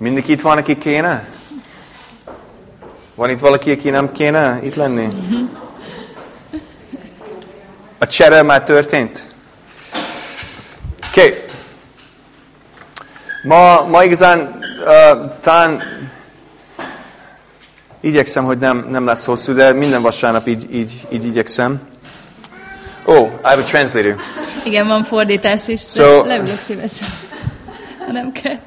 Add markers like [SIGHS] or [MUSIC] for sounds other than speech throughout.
Mindenki itt van, aki kéne? Van itt valaki, aki nem kéne itt lenni? A csere már történt? Oké. Okay. Ma, ma igazán uh, talán igyekszem, hogy nem, nem lesz hosszú, de minden vasárnap így, így, így igyekszem. Oh, I have a translator. Igen, van fordítás is, So- leülök szívesen. Ha nem kell.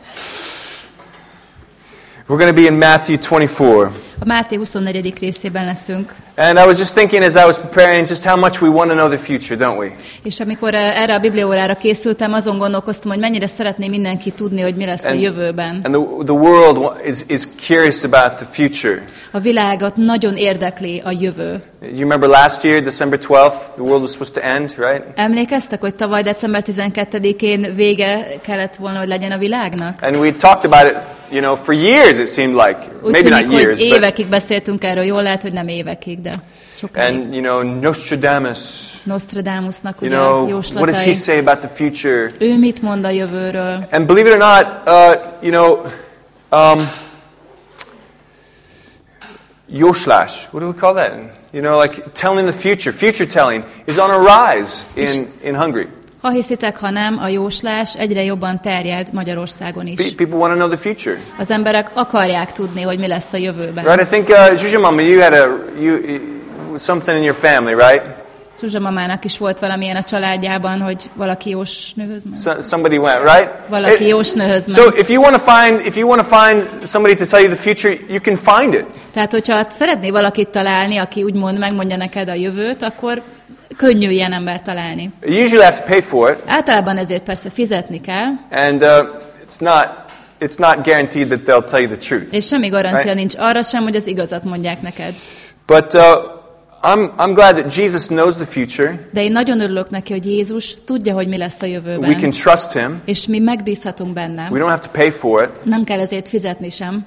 We're going to be in Matthew 24. A Máté 24. részében leszünk. And I was just thinking as I was preparing just how much we want to know the future, don't we? És amikor eh, erre a bibliórára készültem, azon gondolkoztam, hogy mennyire szeretné mindenki tudni, hogy mi lesz a And- jövőben. And the, the world is, is curious about the future. A világot nagyon érdekli a jövő. You remember last year, December 12th, the world was supposed to end, right? Emlékeztek, hogy tavaly december 12-én vége kellett volna, hogy legyen a világnak? And we talked about it, you know, for years it seemed like. Úgy Maybe tűnik, not years, hogy but évekig beszéltünk erről, jól lehet, hogy nem évekig, de sokáig. and you know, Nostradamus, Nostradamusnak you ugye know, what does he say about the future? Ő mit mond a jövőről? And believe it or not, uh, you know, um, Yoslash, what do we call that? You know, like telling the future, future telling is on a rise in, in Hungary. Ha hiszitek, ha nem, a jóslás egyre jobban terjed Magyarországon is. Pe- People want to know the future. Az emberek akarják tudni, hogy mi lesz a jövőben. Right? I think, uh, Zsuzsa Mama, you had a, you, something in your family, right? Zsuzsa mamának is volt valamilyen a családjában, hogy valaki jósnőhöz ment. So, somebody went, right? Valaki It- jósnőhöz so ment. if you want to find, if you want to find somebody to tell you the future, you can find it. Tehát, hogyha szeretné valakit találni, aki úgymond megmondja neked a jövőt, akkor könnyű ilyen embert találni. You usually have to pay for it, Általában ezért persze fizetni kell, and uh, it's not, it's not guaranteed that they'll tell you the truth. és semmi garancia Right. nincs arra sem, hogy az igazat mondják neked. But uh, I'm, I'm glad that Jesus knows the future. De én nagyon örülök neki, hogy Jézus tudja, hogy mi lesz a We can jövőben. trust Him. És mi megbízhatunk benne. We don't have to pay for it. Nem kell ezért fizetni sem.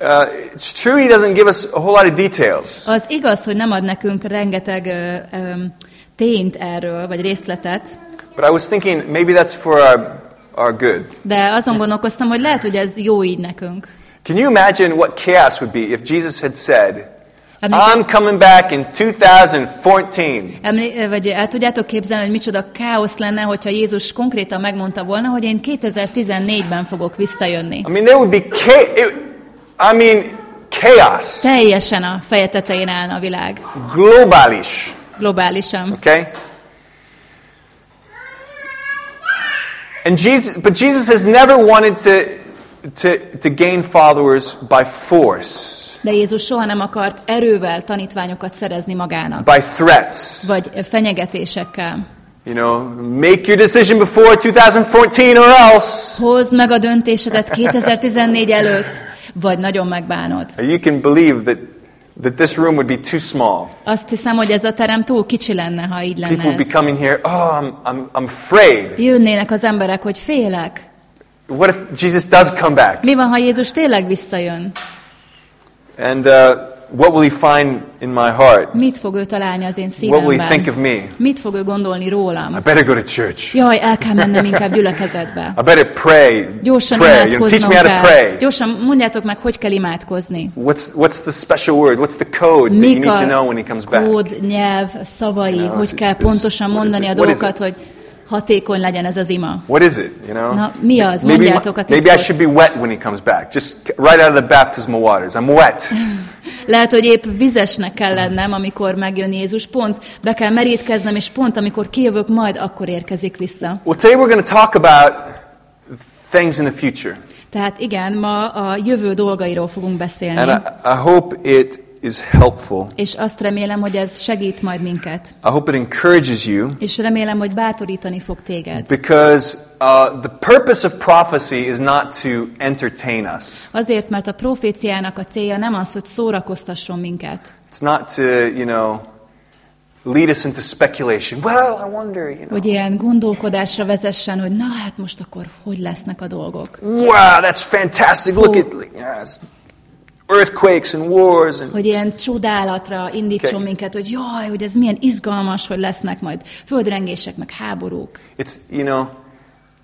Uh, it's true He doesn't give us a whole lot of details. Az igaz, hogy nem ad nekünk rengeteg ö, ö, tényt erről, vagy részletet, But I was thinking maybe that's for our, our good. de azon gondolkoztam, hogy lehet, hogy ez jó így nekünk. Can you imagine what chaos would be if Jesus had said, I'm coming back in 2014? Emlé- vagy el tudjátok képzelni, hogy micsoda káosz lenne, hogyha Jézus konkrétan megmondta volna, hogy én 2014-ben fogok visszajönni. I mean, there would be it, I mean, chaos, Teljesen a feje tetején állna a világ, globális, globálisan. okay? And Jesus, but Jesus has never wanted to, to, to gain followers by force, De Jézus soha nem akart erővel tanítványokat szerezni magának, by threats. vagy fenyegetésekkel. You know, make your decision before 2014 or else. Hozd meg a döntésedet 2014 előtt, vagy nagyon megbánod. You can believe that, that this room would be too small. Azt hiszem, hogy ez a terem túl kicsi lenne, ha így People lenne would be coming here, oh, I'm, I'm, I'm afraid. Jönnének az emberek, hogy félek. What if Jesus does come back? Mi van, ha Jézus tényleg visszajön? And uh, what will he find in my heart? Mit fog ő találni az én What will he think of szívemben? me? Mit fog ő gondolni I rólam? better go to church. Jaj, el kell mennem inkább gyülekezetbe. I better pray. Gyorsan pray. You know, teach me imádkoznom how to pray. Gyorsan mondjátok meg, hogy kell imádkozni. What's, what's the special word? What's the code that you Mik need to know when he comes back? kód, nyelv, szavai, You know, hogy kell this- pontosan mondani a dolgokat, hogy hatékony legyen ez az ima. What is it? You know? Na, mi az? Maybe, Mondjátok a maybe I titkot. should be wet when he comes back. Just right out of the baptismal waters. I'm wet. [LAUGHS] Lehet, hogy épp vizesnek kell lennem, amikor megjön Jézus. Pont be kell merítkeznem, és pont amikor kijövök, majd akkor érkezik vissza. Well, today we're going to talk about things in the future. Tehát igen, ma a jövő dolgairól fogunk And beszélni. I, I hope it is helpful. És azt remélem, hogy ez segít majd minket. I hope it encourages you És remélem, hogy bátorítani fog téged. because uh, the purpose of prophecy is not to entertain us. Azért, mert a proféciának a célja nem az, hogy szórakoztasson minket. It's not to, you know, lead us into speculation. Well, I wonder, you know. Hogy ilyen gondolkodásra vezessen, hogy na hát most akkor hogy lesznek a dolgok. Wow, that's fantastic. Look at yes, earthquakes and wars and Hogy ilyen csodálatra indítson Okay. minket, hogy jaj, hogy ez milyen izgalmas, hogy lesznek majd földrengések, meg háborúk. it's, you know,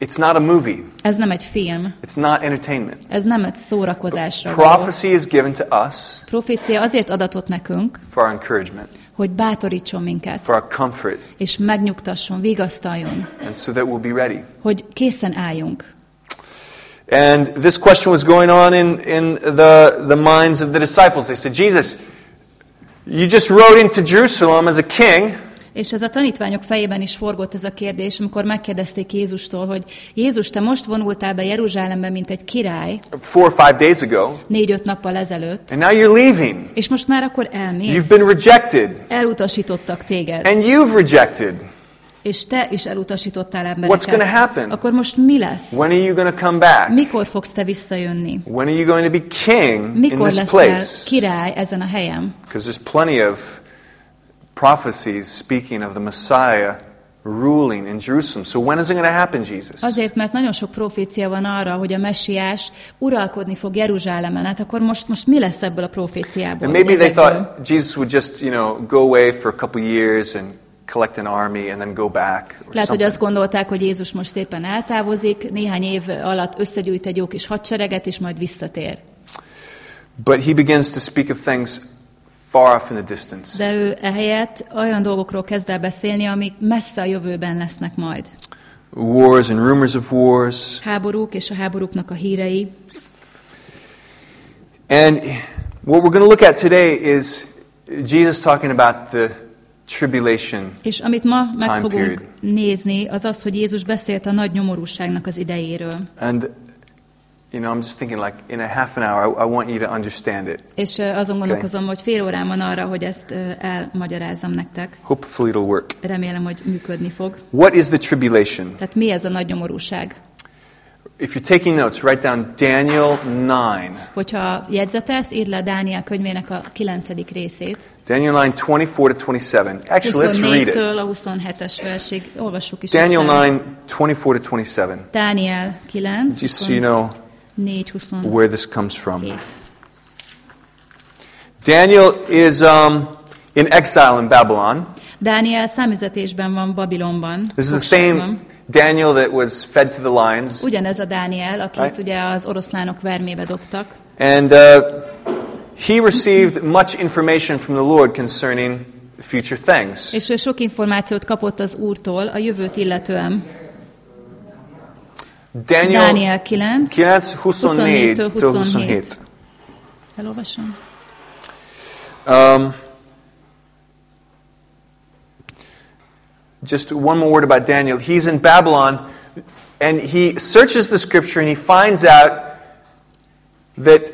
It's not a movie. Ez nem egy film, It's not entertainment. ez nem egy szórakozásra. Prophecy is given to us Profécia azért adatott nekünk, for our encouragement, hogy bátorítson minket, for our comfort, és megnyugtasson, vigasztaljon, and so that we'll be ready. hogy készen álljunk. And this question was going on in, in the, the minds of the disciples. They said, Jesus, you just rode into Jerusalem as a king. És ez a tanítványok fejében is forgott ez a kérdés, amikor megkérdezték Jézustól, hogy Jézus, te most vonultál be Jeruzsálembe, mint egy király, four or five days ago, négy-öt nappal ezelőtt, and now you're leaving. és most már akkor You've been rejected, Elutasítottak téged, and you've rejected. És te is elutasítottál What's embereket. happen? Akkor most mi lesz? When are you going to come back? Mikor fogsz te visszajönni? When are you going to be king in Mikor this leszel place? király ezen a helyen? Because there's plenty of prophecies speaking of the Messiah ruling in Jerusalem. So when is it going to happen, Jesus? Azért, mert nagyon sok profécia van arra, hogy a messiás uralkodni fog Jeruzsálemen. Hát akkor most, most mi lesz ebből a proféciából? And maybe they ezekből? thought Jesus would just, you know, go away for a couple years and collect an army and then go back or Lehet, hogy azt gondolták, hogy Jézus most szépen eltávozik, néhány év alatt összegyűjt egy jó kis hadsereget, és majd visszatér. But he begins to speak of things far off in the distance. De ő ehelyett olyan dolgokról kezd el beszélni, amik messze a jövőben lesznek majd. Wars and rumors of wars. Háborúk és a háborúknak a hírei. And what we're going to look at today is Jesus talking about the tribulation. És amit ma meg fogunk period. nézni, az az, hogy Jézus beszélt a nagy nyomorúságnak az idejéről. And, you know, I'm just thinking like in a half an hour, I, I want you to understand it. És azon gondolkozom, hogy fél órán van arra, hogy ezt elmagyarázzam nektek. Hopefully it'll work. Remélem, hogy működni fog. What is the tribulation? Tehát mi ez a nagy nyomorúság? If you're taking notes, write down Daniel 9. Hogyha jegyzetelsz, írd le Dániel könyvének a 9. részét. Daniel 9, 24 to 27. Actually, let's read it. a 27-es versig. Olvassuk is Daniel össze. 9, 24 to 27. Dániel 9, Just so you know 24, 27. where this comes from. Daniel is um, in exile in Babylon. Dániel számüzetésben van Babilonban. This is the same Daniel that was fed to the lions. Ugyanez a Dániel, akit Right. ugye az oroszlánok vermébe dobtak. And uh, he received much information from the Lord concerning future things. És ő sok információt kapott az Úrtól a jövőt illetően. Daniel Dániel 9, 9, 24 24-től to 27. Elolvasom. Um, just one more word about Daniel. He's in Babylon, and he searches the scripture and he finds out that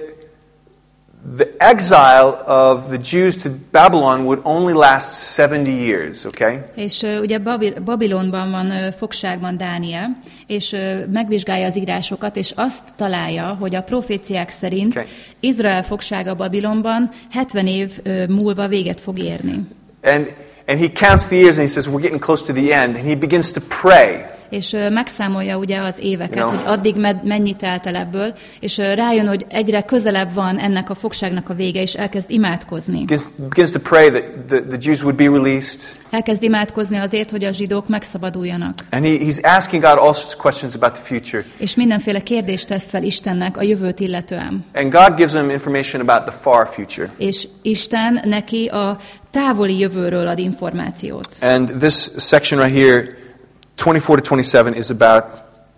the exile of the Jews to Babylon would only last 70 years, okay? És ö, ugye Babil- Babilonban van ö, fogságban Dániel, és ö, megvizsgálja az írásokat, és azt találja, hogy a proféciák szerint Okay. Izrael fogsága Babilonban 70 év ö, múlva véget fog érni. And, and he counts the years and he says, We're getting close to the end. And he begins to pray. És megszámolja ugye az éveket, know. hogy addig med- mennyit telt el ebből, és rájön, hogy egyre közelebb van ennek a fogságnak a vége, és elkezd imádkozni. Begins, begins to pray that the, the Jews would be released. Elkezd imádkozni azért, hogy a zsidók megszabaduljanak. And he, he's asking God all sorts of questions about the future. És mindenféle kérdést tesz fel Istennek a jövőt illetően. And God gives him information about the far future. És Isten neki a távoli jövőről ad információt. And this section right here, 24 to 27, is about,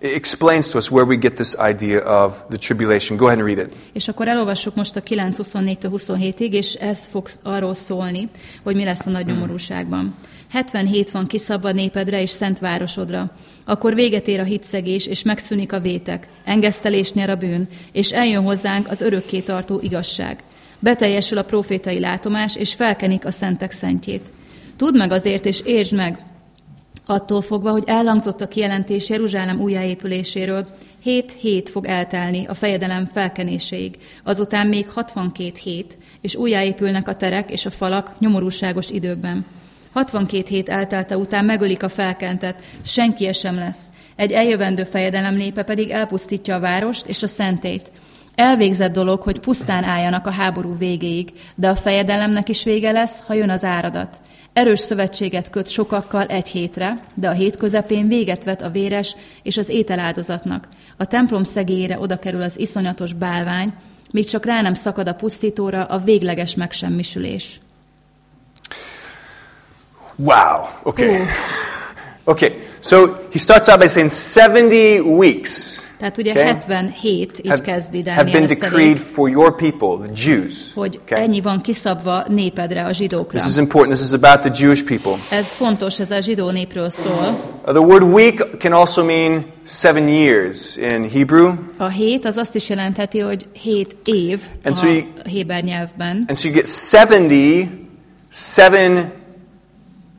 it explains to us where we get this idea of the tribulation. Go ahead and read it. És akkor elolvassuk most a 9.24-27-ig, és ez fog arról szólni, hogy mi lesz a nagy nyomorúságban. 77 van kiszabad népedre és szent városodra. Akkor véget ér a hitszegés, és megszűnik a vétek. Engesztelés nyer a bűn, és eljön hozzánk az örökké tartó igazság. Beteljesül a profétai látomás, és felkenik a szentek szentjét. Tudd meg azért, és értsd meg, Attól fogva, hogy elhangzott a kijelentés Jeruzsálem újjáépüléséről, 7 hét fog eltelni a fejedelem felkenéséig, azután még 62 hét, és újjáépülnek a terek és a falak nyomorúságos időkben. 62 hét eltelte után megölik a felkentet, senki sem lesz. Egy eljövendő fejedelem népe pedig elpusztítja a várost és a szentét. Elvégzett dolog, hogy pusztán álljanak a háború végéig, de a fejedelemnek is vége lesz, ha jön az áradat. Erős szövetséget köt sokakkal egy hétre, de a hét közepén véget vet a véres és az ételáldozatnak. A templom szegélyére oda kerül az iszonyatos bálvány, míg csak rá nem szakad a pusztítóra a végleges megsemmisülés. Wow. Okay. Okay. So he starts out by saying 70 weeks Tehát ugye Okay. 77 így have, kezdi have Dániel been ezt a decreed for your people, the Jews. hogy Okay. ennyi van kiszabva népedre, a zsidókra. This is important. This is about the Jewish people. Ez fontos, ez a zsidó népről szól. Uh, The word week can also mean seven years in Hebrew. A hét az azt is jelentheti, hogy hét év And a so you- héber nyelvben. And so you get 70 seven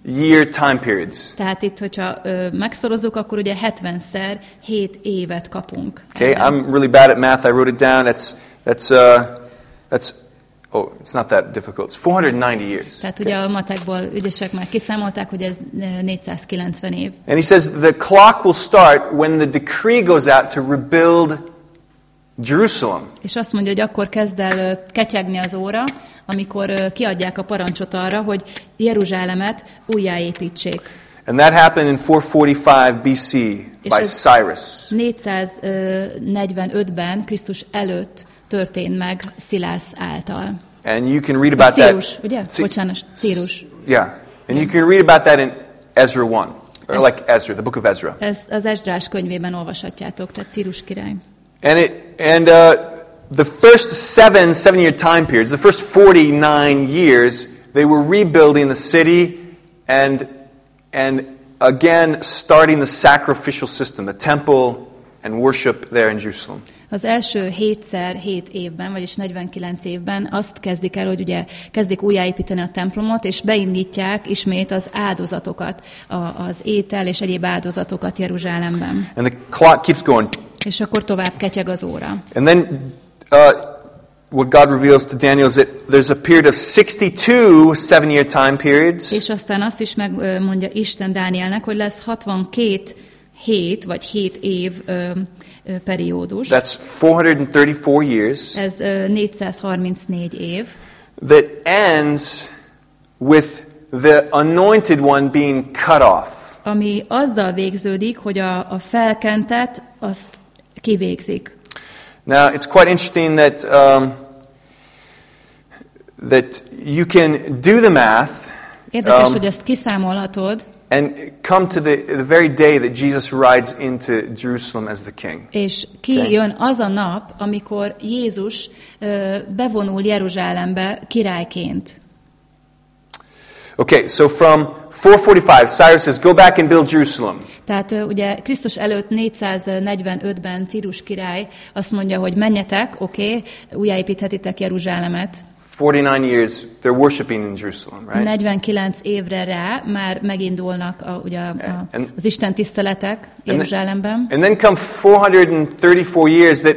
year time periods. Tehát itt, hogyha ö, megszorozzuk, akkor ugye 70-szer 7 évet kapunk. Okay. I'm really bad at math. I wrote it down. That's that's uh, that's oh, it's not that difficult. It's 490 years. Tehát Okay. ugye a matekból ügyesek már kiszámolták, hogy ez ö, 490 év. And he says the clock will start when the decree goes out to rebuild Jerusalem. És azt mondja, hogy akkor kezd el ketyegni az óra, amikor kiadják a parancsot arra, hogy Jeruzsálemet újjáépítsék. And that happened in 445 BC by Cyrus. 445-ben Krisztus előtt történt meg Szilász által. And you can read about that. Círus, ugye? Ci- Bocsánat, Círus. Yeah. And you can read about that in Ezra 1, or Ez- like Ezra, the book of Ezra. Ez az Esdrás könyvében olvashatjátok, tehát Círus király. And it and uh, the first seven seven year time periods, the first 49 years, they were rebuilding the city and and again starting the sacrificial system, the temple and worship there in Jerusalem. Az első hétszer, hét évben, vagyis 49 évben azt kezdik el, hogy ugye kezdik újjáépíteni a templomot, és beindítják ismét az áldozatokat, a, az étel és egyéb áldozatokat Jeruzsálemben. And the clock keeps going. És akkor tovább ketyeg az óra. And then uh, what God reveals to Daniel is that there's a period of 62 seven year time periods. És aztán azt is megmondja Isten Dánielnek, hogy lesz 62 hét, vagy 7 év ö, ö, periódus. That's 434 years. Ez ö, 434 év, that ends with the anointed one being cut off. ami azzal végződik, hogy a, a felkentet azt kivégzik. Now, it's quite interesting that, um, that you can do the math Érdekes, Um, hogy ezt kiszámolhatod, and come to the, the very day that Jesus rides into Jerusalem as the king. és kijön az a nap, amikor Jézus ö, bevonul Jeruzsálembe királyként. Okay, so from 445, Cyrus says, Go back and build Jerusalem. Tehát ugye Krisztus előtt 445-ben Círus király azt mondja, hogy menjetek, oké, okay, újjáépíthetitek Jeruzsálemet. 49 years, they're worshiping in Jerusalem, right? 49 évre rá már megindulnak a, ugye a, a, az Isten tiszteletek Jeruzsálemben. and then come 434 years that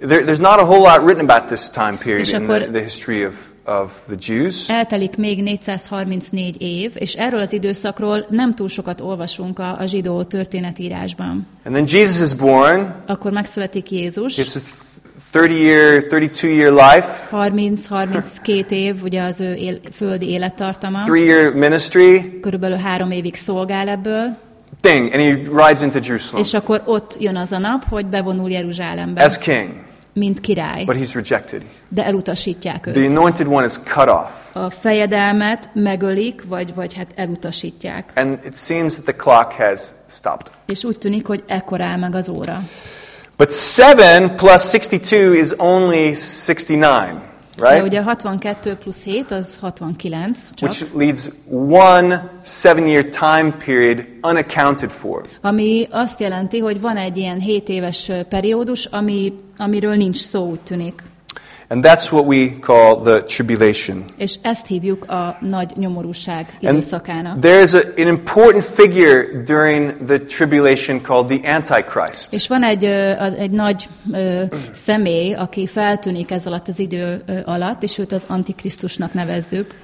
there, there's not a whole lot written about this time period in the, the history of, of the Jews. Eltelik még 434 év, és erről az időszakról nem túl sokat olvasunk a, a zsidó történetírásban. And then Jesus is born. Akkor megszületik Jézus, has a 30 year, 32 year life, 30-32 év, ugye az ő él, földi élettartama, three year ministry, körülbelül három évig szolgál ebből, thing, and he rides into Jerusalem. És akkor ott jön az a nap, hogy bevonul Jeruzsálembe, as king, mint király, but he's rejected. de elutasítják The őt. anointed one is cut off. A fejedelmet megölik, vagy, vagy hát elutasítják. And it seems that the clock has stopped. És úgy tűnik, hogy ekkor áll meg az óra. But 7 plus 62 is only 69, De right? ugye 62 plusz 7 az 69 csak, Which leaves one seven year time period unaccounted for. ami azt jelenti, hogy van egy ilyen 7 éves periódus, ami, amiről ninch szó, úgy tűnik. And that's what we call the tribulation. És ezt hívjuk a nagy nyomorúság And időszakának. there's a, an important figure during the tribulation called the Antichrist. És van egy, egy nagy személy, aki feltűnik ez alatt az idő alatt, és őt az Antikrisztusnak nevezzük.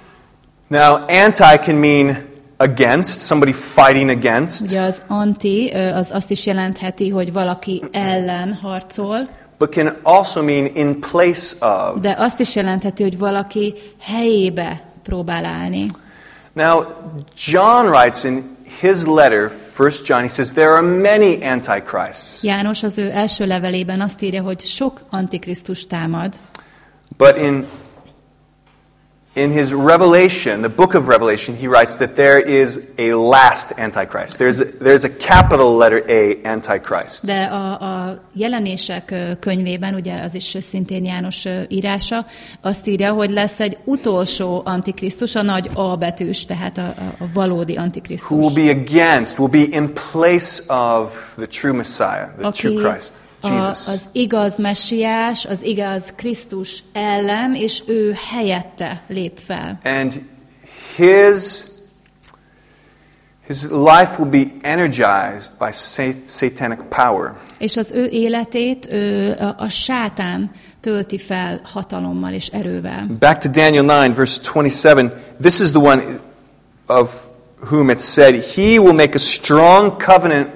Now, anti can mean against, somebody fighting against, Ugye az anti az azt is jelentheti, hogy valaki ellen harcol, but can also mean in place of. de azt is jelentheti, hogy valaki helyébe próbál állni. Now, John writes in his letter, 1 John, he says, There are many antichrists. János az ő első levelében azt írja, hogy sok antikrisztus támad, But in, in his Revelation, the book of Revelation, he writes that there is a last Antichrist. There's a, there's a capital letter A, Antichrist. de a, a jelenések könyvében, ugye az is szintén János írása, azt írja, hogy lesz egy utolsó antikrisztus, a nagy A betűs, tehát a, a, valódi Who will antikrisztus. be against, will be in place of the true Messiah, the true aki Christ, a, az igaz messiás, az igaz Krisztus ellen, és ő helyette lép fel. And his, his life will be energized by sat- satanic power. És az ő életét ő, a, a sátán tölti fel hatalommal és erővel. Back to Daniel 9, verse 27. This is the one of whom it said, He will make a strong covenant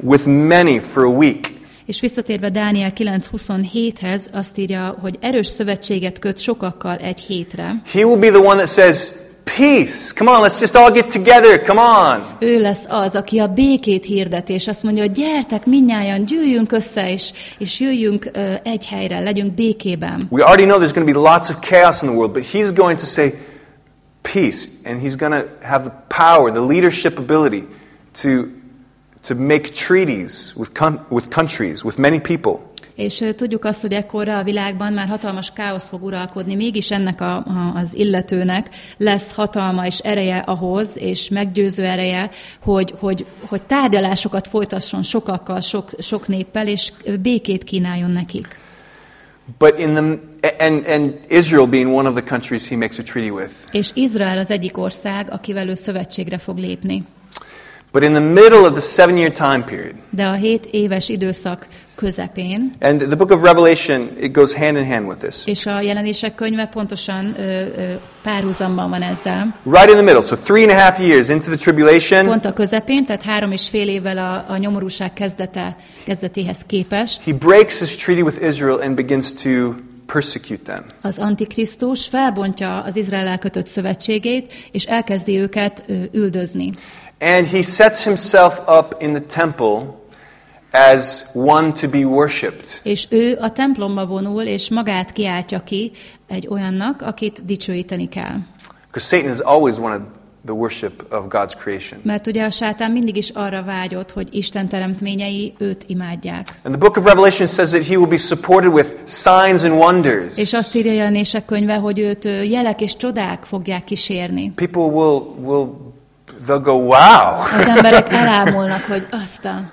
with many for a week. És visszatérve Dániel 9.27-hez azt írja, hogy erős szövetséget köt sokakkal egy hétre. He will be the one that says, Peace, come on, let's just all get together, come on. Ő lesz az, aki a békét hirdeti, és azt mondja, hogy gyertek minnyáján, gyűjjünk össze, és, és jöjjünk ö, egy helyre, legyünk békében. We already know there's going to be lots of chaos in the world, but he's going to say peace, and he's going to have the power, the leadership ability to, to make treaties with, with countries, with many people. És tudjuk azt, hogy ekkorra a világban már hatalmas káosz fog uralkodni, mégis ennek a, a, az illetőnek lesz hatalma és ereje ahhoz, és meggyőző ereje, hogy, hogy, hogy tárgyalásokat folytasson sokakkal, sok, sok néppel, és békét kínáljon nekik. But in the and and Israel being one of the countries he makes a treaty with. És Izrael az egyik ország, akivel ő szövetségre fog lépni. But in the middle of the seven-year time period, De a hét éves időszak közepén, and the book of Revelation it goes hand in hand with this. és a jelenések könyve pontosan ö, ö, párhuzamban van ezzel. Right in the middle, so three and a half years into the tribulation, Pont a közepén, tehát három és fél évvel a, a nyomorúság kezdete, kezdetéhez képest, he breaks his treaty with Israel and begins to persecute them. az Antikrisztus felbontja az Izrael kötött szövetségét, és elkezdi őket üldözni. And he sets himself up in the temple as one to be worshipped. És ő a templomba vonul, és magát kiáltja ki egy olyannak, akit dicsőíteni kell. Because Satan has always wanted the worship of God's creation. Mert ugye a sátán mindig is arra vágyott, hogy Isten teremtményei őt imádják. And the book of Revelation says that he will be supported with signs and wonders. És azt írja jelenések könyve, hogy őt jelek és csodák fogják kísérni. People will, will they'll go, wow. Az emberek [LAUGHS] elámulnak, hogy azt a...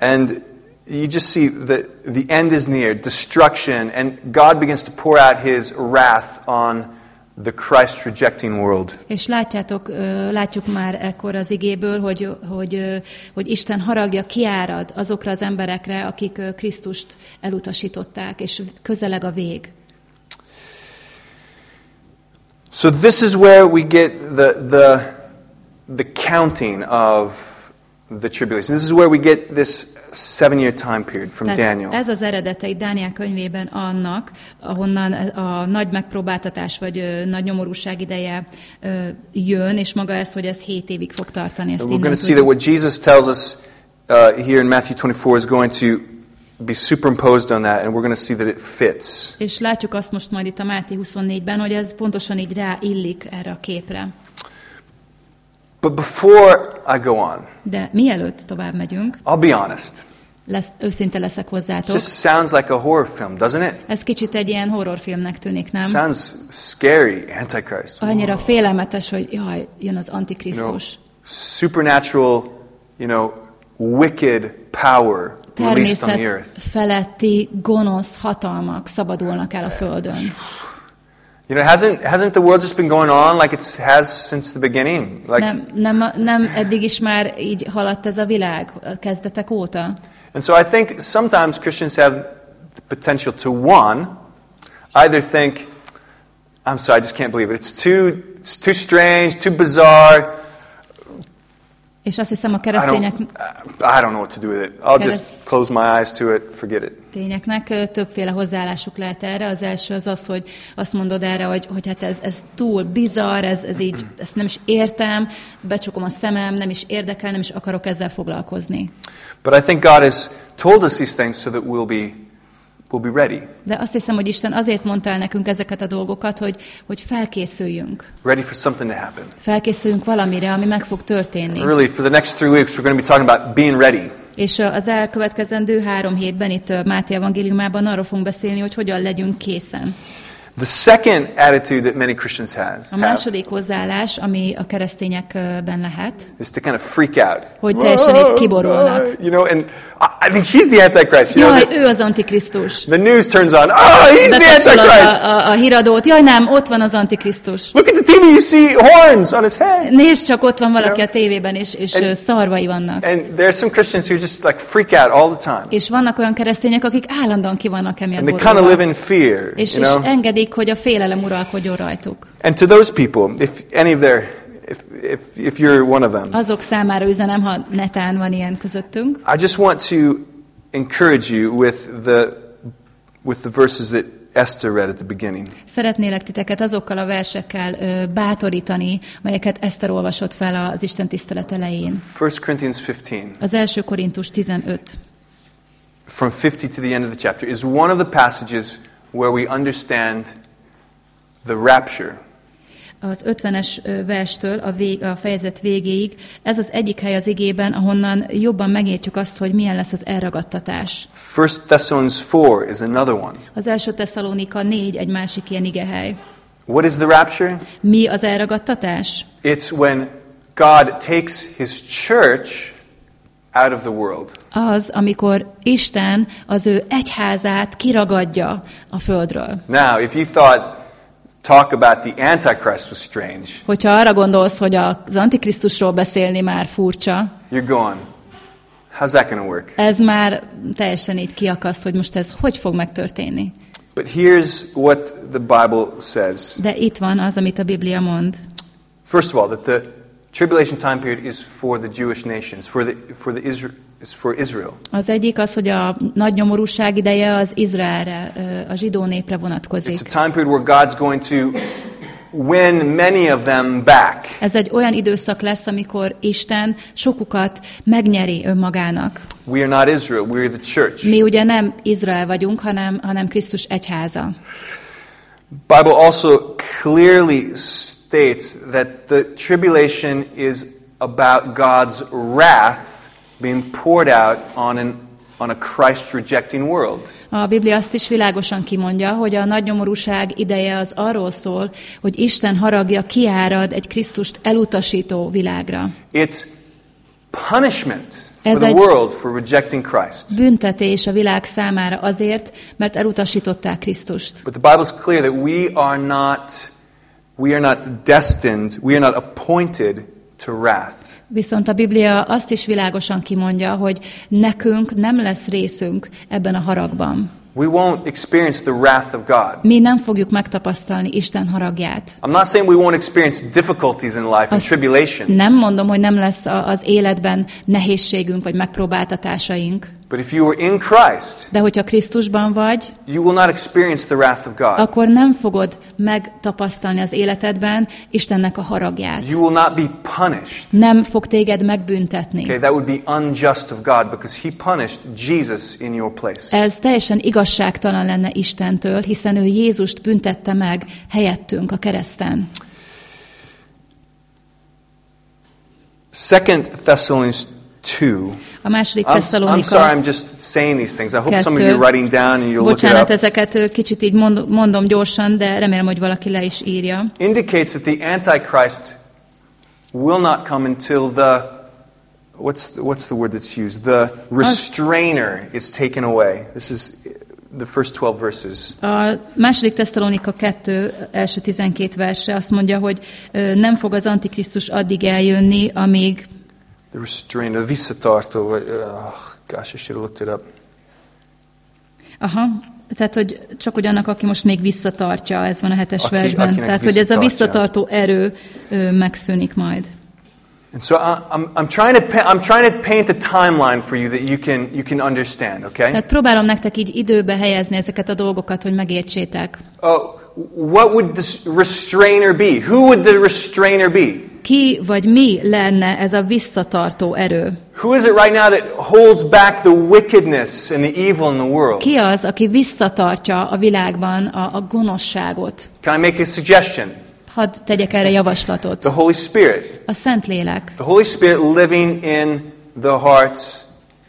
And you just see that the end is near, destruction, and God begins to pour out his wrath on the Christ rejecting world. És látjátok, látjuk már ekkor az igéből, hogy, hogy, hogy Isten haragja kiárad azokra az emberekre, akik Krisztust elutasították, és közeleg a vég. So this is where we get the, the, the counting of the tribulation. This is where we get this seven year time period from Tehát Daniel. ez az eredete itt Dániel könyvében annak, ahonnan a nagy megpróbáltatás vagy ö, nagy nyomorúság ideje ö, jön, és maga ez, hogy ez hét évig fog tartani. Ezt we're going to see that what Jesus tells us uh, here in Matthew 24 is going to be superimposed on that, and we're going to see that it fits. És látjuk azt most majd itt a Máté 24-ben, hogy ez pontosan így ráillik erre a képre. But before I go on, De mielőtt tovább megyünk, I'll be honest. lesz, őszinte leszek It hozzátok. just sounds like a horror film, doesn't it? Ez kicsit egy ilyen horrorfilmnek tűnik, nem? Sounds scary, Antichrist. Annyira félelmetes, hogy jaj, jön az You know, antikrisztus. supernatural, you know, wicked power Természet feletti gonosz hatalmak szabadulnak el a földön. You know, hasn't hasn't the world just been going on like it has since the beginning? Like, Nem, nem, nem eddig is már így haladt ez a világ a kezdetek óta? and so I think sometimes Christians have the potential to one, either think, I'm sorry, I just can't believe it. It's too it's too strange, too bizarre. És azt hiszem a I keresztények don't, I don't know what to do with it. I'll just close my eyes to it, forget it. Tényeknek többféle hozzáállásuk lehet erre. Az első az az, hogy azt mondod erre, hogy, hogy hát ez, ez túl bizarr, ez, ez így, ezt nem is értem, becsukom a szemem, nem is érdekel, nem is akarok ezzel foglalkozni. But I think God has told us these things so that we'll be, we'll be ready. De azt hiszem, hogy Isten azért mondta el nekünk ezeket a dolgokat, hogy, hogy felkészüljünk. Ready for something to happen. Felkészüljünk valamire, ami meg fog történni. Really, for the next three weeks, we're going to be talking about being ready. És az elkövetkezendő három hétben itt Máté evangéliumában arról fogunk beszélni, hogy hogyan legyünk készen. The second attitude that many Christians have, A második hozzáállás, ami a keresztényekben lehet, is to kind of freak out. Hogy teljesen így kiborulnak. You know, and I- think he's the Antichrist. You know, jaj, the, ő az antikrisztus. the news turns on. Oh, he's the Antichrist. a, a, a híradót, jaj nem, ott van az antikrisztus. Look at the TV, you see horns on his head. Nézd csak, ott van valaki a tévében, és, és And- szarvai vannak. And there are some Christians who just like freak out all the time. És vannak olyan keresztények, akik állandóan ki vannak emiatt And they kind of live in fear, És, you és know? Engedik, hogy a félelem uralkodjon rajtuk. And to those people, if any of their, if, if, if you're one of them, Azok számára üzenem, ha netán van ilyen közöttünk. I just want to encourage you with the, with the verses that Esther read at the beginning. Szeretnélek titeket azokkal a versekkel ö, bátorítani, melyeket Eszter olvasott fel az Isten tisztelet elején. 1 Corinthians 15, Az első Korintus 15. from 50 to the end of the chapter, is one of the passages where we understand the rapture. Az 50-es ö, verstől a, vég, a fejezet végéig, ez az egyik hely az igében, ahonnan jobban megértjük azt, hogy milyen lesz az elragadtatás. 1 Thessalonians 4 is another one. Az első Tesszalonika 4 egy másik ilyen igehely. What is the rapture? Mi az elragadtatás? It's when God takes his church out of the world. Az, amikor Isten az ő egyházát kiragadja a földről. Now, if you thought talk about the Antichrist was strange, Hogyha arra gondolsz, hogy az Antikrisztusról beszélni már furcsa, you're going, how's that going to work? ez már teljesen így kiakaszt, hogy most ez hogy fog megtörténni. But here's what the Bible says. De itt van az, amit a Biblia mond. First of all, that the tribulation time period is for the Jewish nations, for the, for the Isra- is for Israel. Az egyik az, hogy a nagy nyomorúság ideje az Izraelre, a zsidó népre It's vonatkozik. a time period where God's going to win many of them back. Ez egy olyan időszak lesz, amikor Isten sokukat megnyeri önmagának. We are not Israel, we are the church. Mi ugye nem Izrael vagyunk, hanem, hanem Krisztus egyháza. Bible also clearly states that the tribulation is about God's wrath being poured out on an on a Christ rejecting world. A Biblia azt is világosan kimondja, hogy a nagy nyomorúság ideje az arról szól, hogy Isten haragja kiárad egy Krisztust elutasító világra. It's punishment for Ez the egy- world for rejecting Christ. Büntetés a világ számára azért, mert elutasították Krisztust. But the Bible's clear that we are not we are not destined, we are not appointed to wrath. Viszont a Biblia azt is világosan kimondja, hogy nekünk nem lesz részünk ebben a haragban. We won't experience the wrath of God. Mi nem fogjuk megtapasztalni Isten haragját. I'm not saying we won't experience difficulties in life and Azt tribulations. nem mondom, hogy nem lesz az életben nehézségünk vagy megpróbáltatásaink, But if you are in Christ, de hogyha Krisztusban vagy, you will not experience the wrath of God. akkor nem fogod megtapasztalni az életedben Istennek a haragját. You will not be punished. Nem fog téged megbüntetni. Okay, that would be unjust of God because he punished Jesus in your place. Ez teljesen igazságtalan lenne Istentől, hiszen ő Jézust büntette meg helyettünk a kereszten. Second Thessalonians 2. A második I'm, I'm sorry, I'm just saying these things. I hope some of you are writing down and you'll look it up. ezeket kicsit így mond, mondom gyorsan, de remélem, hogy valaki le is írja. Indicates that the Antichrist will not come until the what's what's the word that's used? The restrainer is taken away. This is uh, the first 12 verses. A második Tesszalonika 2 első 12 verse azt mondja, hogy nem fog az Antikrisztus addig eljönni, amíg The restrainer, the visszatartó. vagy- Oh, gosh, I should have looked it up. Aha, tehát, hogy csak hogy annak, aki most még visszatartja, ez van a hetes Aki- versben. Tehát, hogy ez a visszatartó erő ö, megszűnik majd. And so I- I'm, I'm, trying to, pa- I'm trying to paint a timeline for you that you can, you can understand, okay? Tehát próbálom nektek így időbe helyezni ezeket a dolgokat, hogy megértsétek. Uh, what would this restrainer be? Who would the restrainer be? Ki vagy mi lenne ez a visszatartó erő? Who is it right now that holds back the wickedness and the evil in the world? Ki az, aki visszatartja a világban a, a gonoszságot? Can I make a suggestion? Hadd tegyek erre javaslatot. The Holy Spirit. A Szentlélek. The Holy Spirit living in the hearts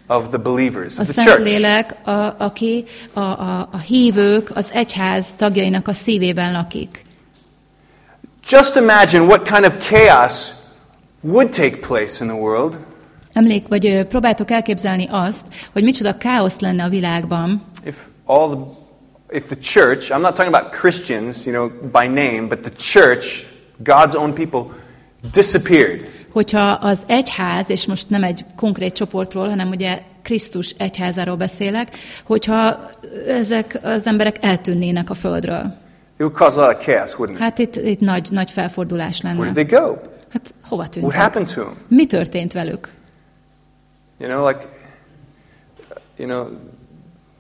of the believers, of the church. Szentlélek, a, aki a, a, a hívők, az egyház tagjainak a szívében lakik. Just imagine what kind of chaos would take place in the world Emlék, vagy próbáltok elképzelni azt, hogy micsoda káosz lenne a világban, if all the if the church, I'm not talking about Christians, you know, by name, but the church, God's own people, disappeared. hogyha az egyház, és most nem egy konkrét csoportról, hanem ugye Krisztus egyházáról beszélek, hogyha ezek az emberek eltűnnének a földről. It would cause a lot of chaos, wouldn't it? Hát itt, itt nagy, nagy felfordulás Where lenne. did they go? Hát hova What tűntek? happened to them? Mi történt velük? You know, like, you know,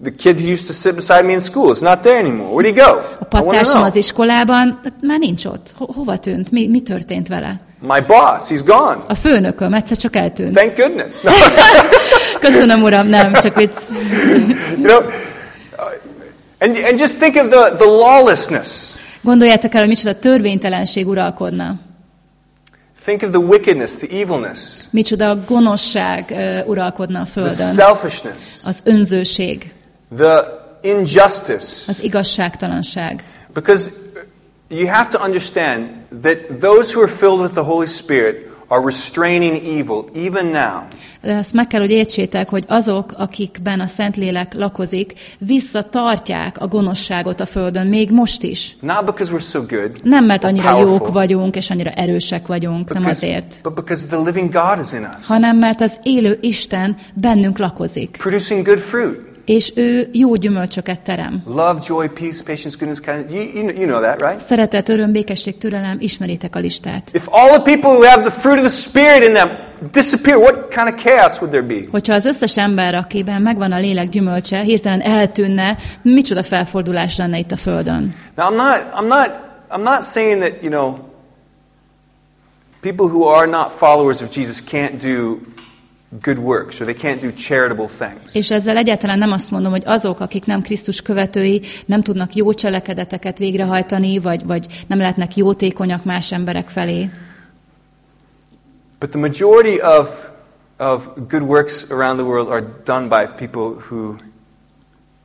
the kid who used to sit beside me in school is not there anymore. Where'd he go? A pattársam az iskolában hát már nincs ott. Ho- hova tűnt? Mi, mi történt vele? My boss, he's gone. A főnököm egyszer csak eltűnt. Thank goodness. No. [LAUGHS] Köszönöm, uram, nem, csak vicc. you know, and, and just think of the, the lawlessness. Gondoljátok el, hogy micsoda törvénytelenség uralkodna. Think of the wickedness, the evilness, Micsoda gonoszság ö, uralkodna a the földön. selfishness, Az önzőség, the injustice. az igazságtalanság. Because you have to understand that those who are filled with the Holy Spirit are restraining evil even now. Ezt meg kell, hogy értsétek, hogy azok, akikben a Szentlélek lakozik, visszatartják a gonoszságot a földön, még most is. Not because we're so good, Nem, mert annyira powerful, jók vagyunk, és annyira erősek vagyunk, nem because- azért, but because the living God is in us, hanem mert az élő Isten bennünk lakozik, producing good fruit. És ő jó gyümölcsöket terem. Love, joy, peace, patience, goodness, kindness. You, you, know that, right? Szeretet, öröm, békesség, türelem, ismeritek a listát. If all the people who have the fruit of the Spirit in them disappear, what kind of chaos would there be? Hogyha az összes ember, akiben megvan a lélek gyümölcse, hirtelen eltűnne, micsoda felfordulás lenne itt a Földön. Now, I'm not, I'm not, I'm not saying that, you know, people who are not followers of Jesus can't do good works or they can't do charitable things. És ezzel egyáltalán nem azt mondom, hogy azok, akik nem Krisztus követői, nem tudnak jó cselekedeteket végrehajtani, vagy, vagy nem lehetnek jótékonyak más emberek felé. But the majority of, of good works around the world are done by people who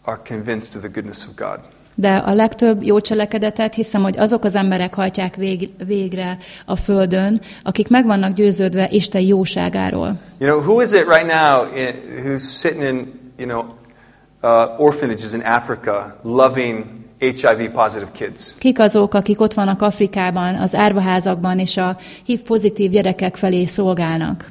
are convinced of the goodness of God. De a legtöbb jó cselekedetet hiszem, hogy azok az emberek hajtják vég, végre a Földön, akik meg vannak győződve Isten jóságáról. You know, who is it right now in, who's sitting in, you know, uh, orphanages in Africa loving HIV positive kids? Kik azok, akik ott vannak Afrikában, az árvaházakban, és a HIV pozitív gyerekek felé szolgálnak?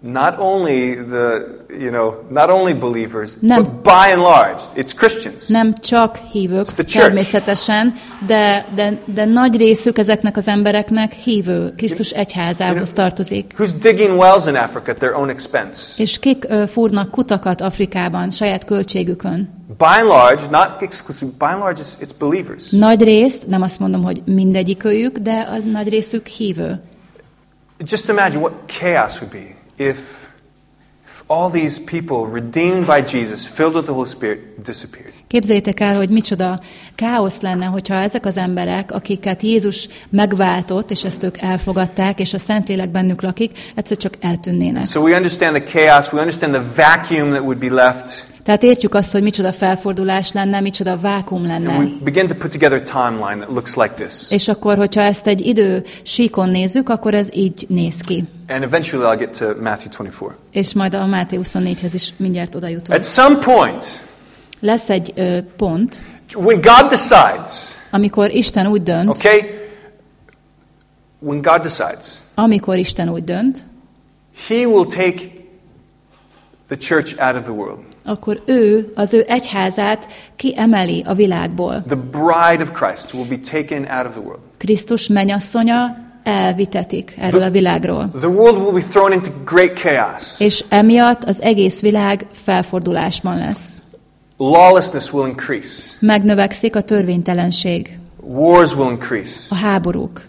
Not only the, you know, not only believers, Nem. but by and large, it's Christians. Nem csak hívők It's the természetesen, de, de, de nagy részük ezeknek az embereknek hívő, Krisztus egyházához tartozik. Who's digging wells in Africa at their own expense? És kik ö, fúrnak kutakat Afrikában saját költségükön? By and large, not exclusive, by and large, it's, it's believers. Nagy részt, nem azt mondom, hogy mindegyikőjük, de a nagy részük hívő. Just imagine what chaos would be if, if all these people, redeemed by Jesus, filled with the Holy Spirit, disappeared. Képzeljétek el, hogy micsoda káosz lenne, hogyha ezek az emberek, akiket Jézus megváltott, és ezt ők elfogadták, és a Szentlélek bennük lakik, egyszer csak eltűnnének. So we understand the chaos, we understand the vacuum that would be left, Tehát értjük azt, hogy micsoda felfordulás lenne, micsoda vákum and lenne. we begin to put together a timeline that looks like this. És akkor, hogyha ezt egy idő síkon nézzük, akkor ez így néz ki. And eventually I'll get to Matthew 24. És majd a Máté 24-hez is mindjárt oda jutunk. At some point, Lesz egy ö, pont, when God decides, amikor Isten úgy dönt, okay, when God decides, amikor Isten úgy dönt, He will take the church out of the world. Akkor ő az ő egyházát kiemeli a világból. The bride of Christ will be taken out of the world. Krisztus menyasszonya elvitetik erről a világról. The world will be thrown into great chaos. És emiatt az egész világ felfordulásban lesz. Lawlessness will increase. Megnövekszik a törvénytelenség, Wars will increase. a háborúk.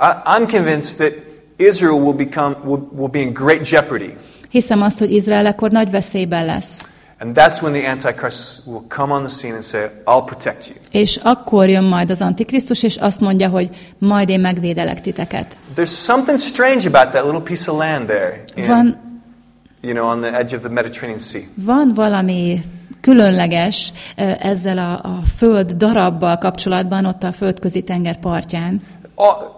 I, I'm convinced that Israel will become will, will be in great jeopardy. Hiszem azt, hogy Izrael ekkor nagy veszélyben lesz. And that's when the Antichrist will come on the scene and say, I'll protect you. És akkor jön majd az Antikrisztus, és azt mondja, hogy majd én megvédelek titeket. There's something strange about that little piece of land there. In, Van, You know, on the edge of the Mediterranean Sea. van valami különleges ezzel a, a föld darabbal kapcsolatban, ott a földközi tenger partján. All,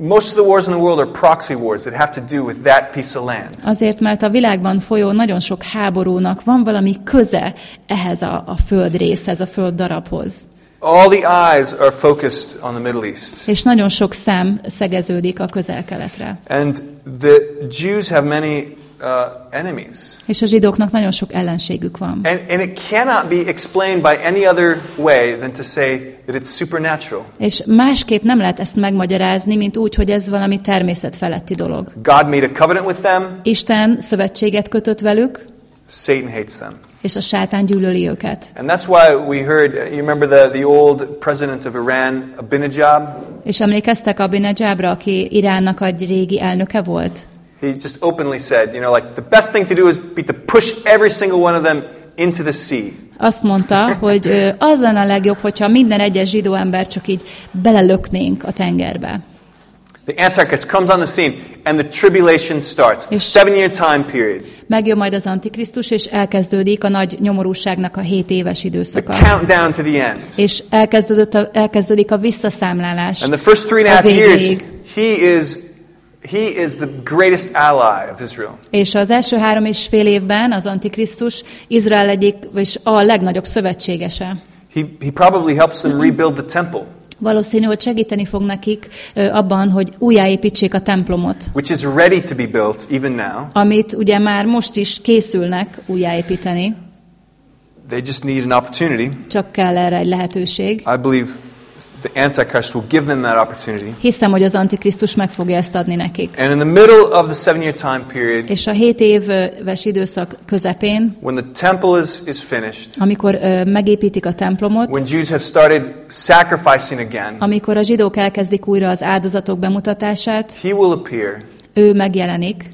most of the wars in the world are proxy wars that have to do with that piece of land. Azért, mert a világban folyó nagyon sok háborúnak van valami köze ehhez a, a föld részhez, a föld darabhoz. All the eyes are focused on the Middle East. És nagyon sok szem szegeződik a közel-keletre. And the Jews have many uh, enemies. És a zsidóknak nagyon sok ellenségük van. And, and it cannot be explained by any other way than to say that it's supernatural. És másképp nem lehet ezt megmagyarázni, mint úgy, hogy ez valami természetfeletti dolog. God made a covenant with them, Isten szövetséget kötött velük, Satan hates them. és a sátán gyűlöli őket. And that's why we heard, you remember the, the old president of Iran, Abinajab? És emlékeztek Abinejabra, aki Iránnak egy régi elnöke volt? He just openly said, you know, like the best thing to do is be to push every single one of them into the sea. Azt mondta, hogy az lenne a legjobb, hogyha minden egyes zsidó ember csak így belelöknénk a tengerbe. The Antichrist comes on the scene and the tribulation starts, the seven year time period. Megjön majd az Antikrisztus, és elkezdődik a nagy nyomorúságnak a hét éves The időszaka. countdown to the end. És elkezdődött a, elkezdődik a visszaszámlálás. And the first three and a half years, he is, he is the greatest ally of Israel. És az első három és fél évben az Antikrisztus Izrael egyik, és a legnagyobb szövetségese. He, he probably helps them rebuild the temple, Valószínű, hogy segíteni fog nekik abban, hogy újjáépítsék a templomot, which is ready to be built even now. amit ugye már most is készülnek újjáépíteni, They just need an opportunity. csak kell erre egy lehetőség. I believe the Antichrist will give them that opportunity. Hiszem, hogy az Antikrisztus meg fogja ezt adni nekik. And in the middle of the seven year time period, És a hét éves időszak közepén, when the temple is, is finished, amikor ö, megépítik a templomot, when Jews have started sacrificing again, amikor a zsidók elkezdik újra az áldozatok bemutatását, he will appear, ő megjelenik,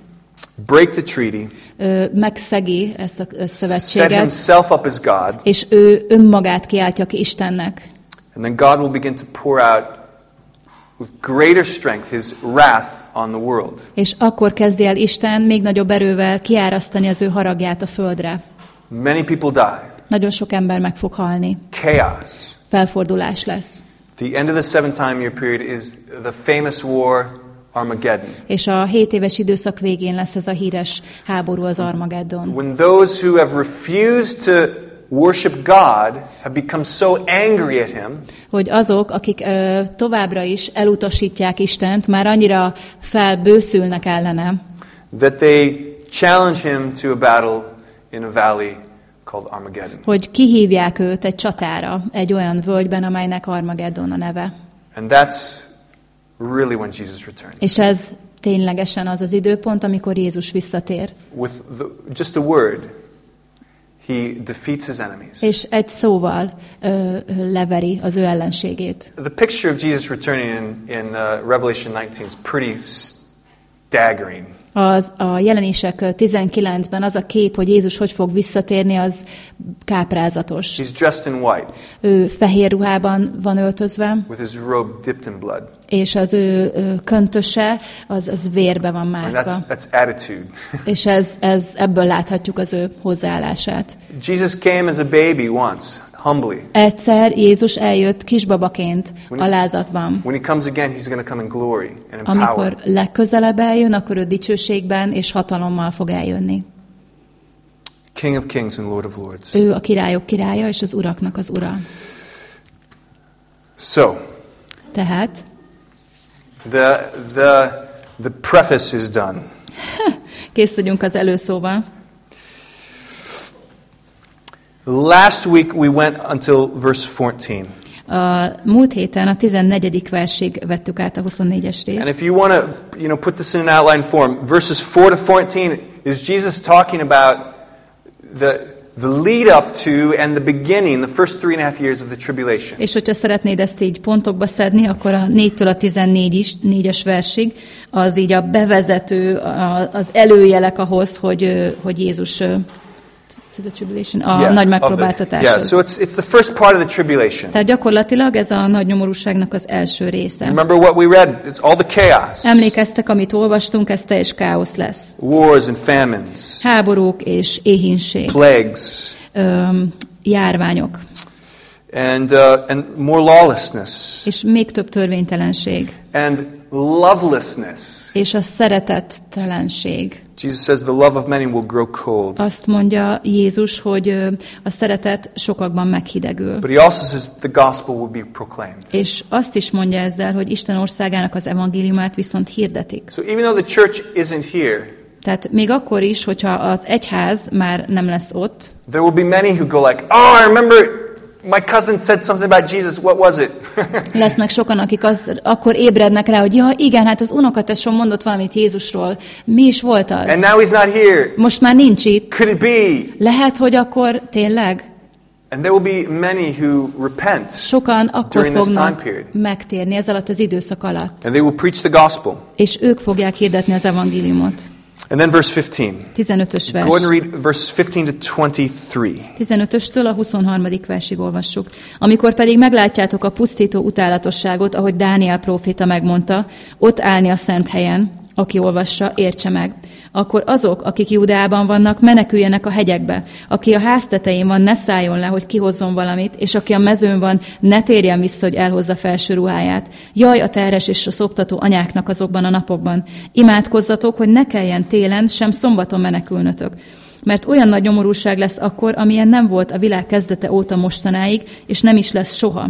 break the treaty, ö, megszegi ezt a ö, set szövetséget, himself up as God, és ő önmagát kiáltja ki Istennek. And then God will begin to pour out with greater strength his wrath on the world. És akkor kezdi el Isten még nagyobb erővel kiárasztani az ő haragját a földre. Many people die. Nagyon sok ember meg fog halni. Chaos. Felfordulás lesz. The end of the seven time year period is the famous war Armageddon. És a 7 éves időszak végén lesz ez a híres háború az Armageddon. When those who have refused to worship God have become so angry at him Hogy azok, akik ö, továbbra is elutasítják Istent, már annyira felbőszülnek ellene, that they challenge him to a battle in a valley called Armageddon. hogy kihívják őt egy csatára, egy olyan völgyben, amelynek Armageddon a neve. And that's really when Jesus returns. És ez ténylegesen az az időpont, amikor Jézus visszatér. With the, just a word, he defeats his enemies. És egy szóval ö, leveri az ő ellenségét. The picture of Jesus returning in, in uh, Revelation 19 is pretty staggering. Az, a jelenések 19-ben az a kép, hogy Jézus hogy fog visszatérni, az káprázatos. He's dressed in white Ő fehér ruhában van öltözve, with his robe dipped in blood. És az ő köntöse az, az vérbe van And mártva. that's, that's attitude. [LAUGHS] És ez, ez, ebből láthatjuk az ő hozzáállását. Jesus came as a baby once, humbly. Egyszer Jézus eljött kisbabaként alázatban. When he comes again, he's going to come in glory and in Amikor power. legközelebb eljön, akkor ő dicsőségben és hatalommal fog eljönni. King of kings and Lord of lords. Ő a királyok királya és az uraknak az ura. So, Tehát the, the, the preface is done. [LAUGHS] kész vagyunk az előszóval. Last week we went until verse 14. A múlt héten a 14. versig vettük át a 24-es And if you want to, you know, put this in an outline form, verses 4 to 14 is Jesus talking about the, the lead up to and the beginning, the first three and a half years of the tribulation. És hogyha szeretnéd ezt így pontokba szedni, akkor a 4-től a 14 is, 4-es versig, az így a bevezető, az előjelek ahhoz, hogy, hogy Jézus to the tribulation, a Yeah, nagy the- megpróbáltatáshoz. Yeah, so it's, it's the first part of the tribulation. Tehát gyakorlatilag ez a nagy nyomorúságnak az első része. Remember what we read? It's all the chaos. Emlékeztek, amit olvastunk, ez teljes káosz lesz. Wars and famines, Háborúk és éhínség, plagues, öm, járványok, and, uh, and more lawlessness, és még több törvénytelenség, and lovelessness. és a szeretettelenség. Jesus says the love of many will grow cold. Azt mondja Jézus, hogy a szeretet sokakban meghidegül. But he also says the gospel will be proclaimed. És azt is mondja ezzel, hogy Isten országának az evangéliumát viszont hirdetik. So even though the church isn't here, Tehát még akkor is, hogyha az egyház már nem lesz ott, there will be many who go like, "Oh, I remember my cousin said something about Jesus. What was it?" [LAUGHS] lesznek sokan, akik az, akkor ébrednek rá, hogy ja, igen, hát az unokatesom mondott valamit Jézusról. Mi is volt az? and now he's not here. Most már nincs itt. Could it be? Lehet, hogy akkor tényleg And there will be many who repent sokan akkor fognak megtérni ez alatt az időszak alatt. and they will preach the gospel. És ők fogják hirdetni az evangéliumot. And then verse 15. 15-ös Go ahead and vers. read verses 15 to 23. 15-östől a 23. versig olvassuk. Amikor pedig meglátjátok a pusztító utálatosságot, ahogy Dániel próféta megmondta, ott állni a szent helyen, aki olvassa, értse meg. Akkor azok, akik Júdeában vannak, meneküljenek a hegyekbe. Aki a ház tetején van, ne szálljon le, hogy kihozzon valamit, és aki a mezőn van, ne térjen vissza, hogy elhozza felső ruháját. Jaj a terhes és a szoptató anyáknak azokban a napokban. Imádkozzatok, hogy ne kelljen télen, sem szombaton menekülnötök. Mert olyan nagy nyomorúság lesz akkor, amilyen nem volt a világ kezdete óta mostanáig, és nem is lesz soha.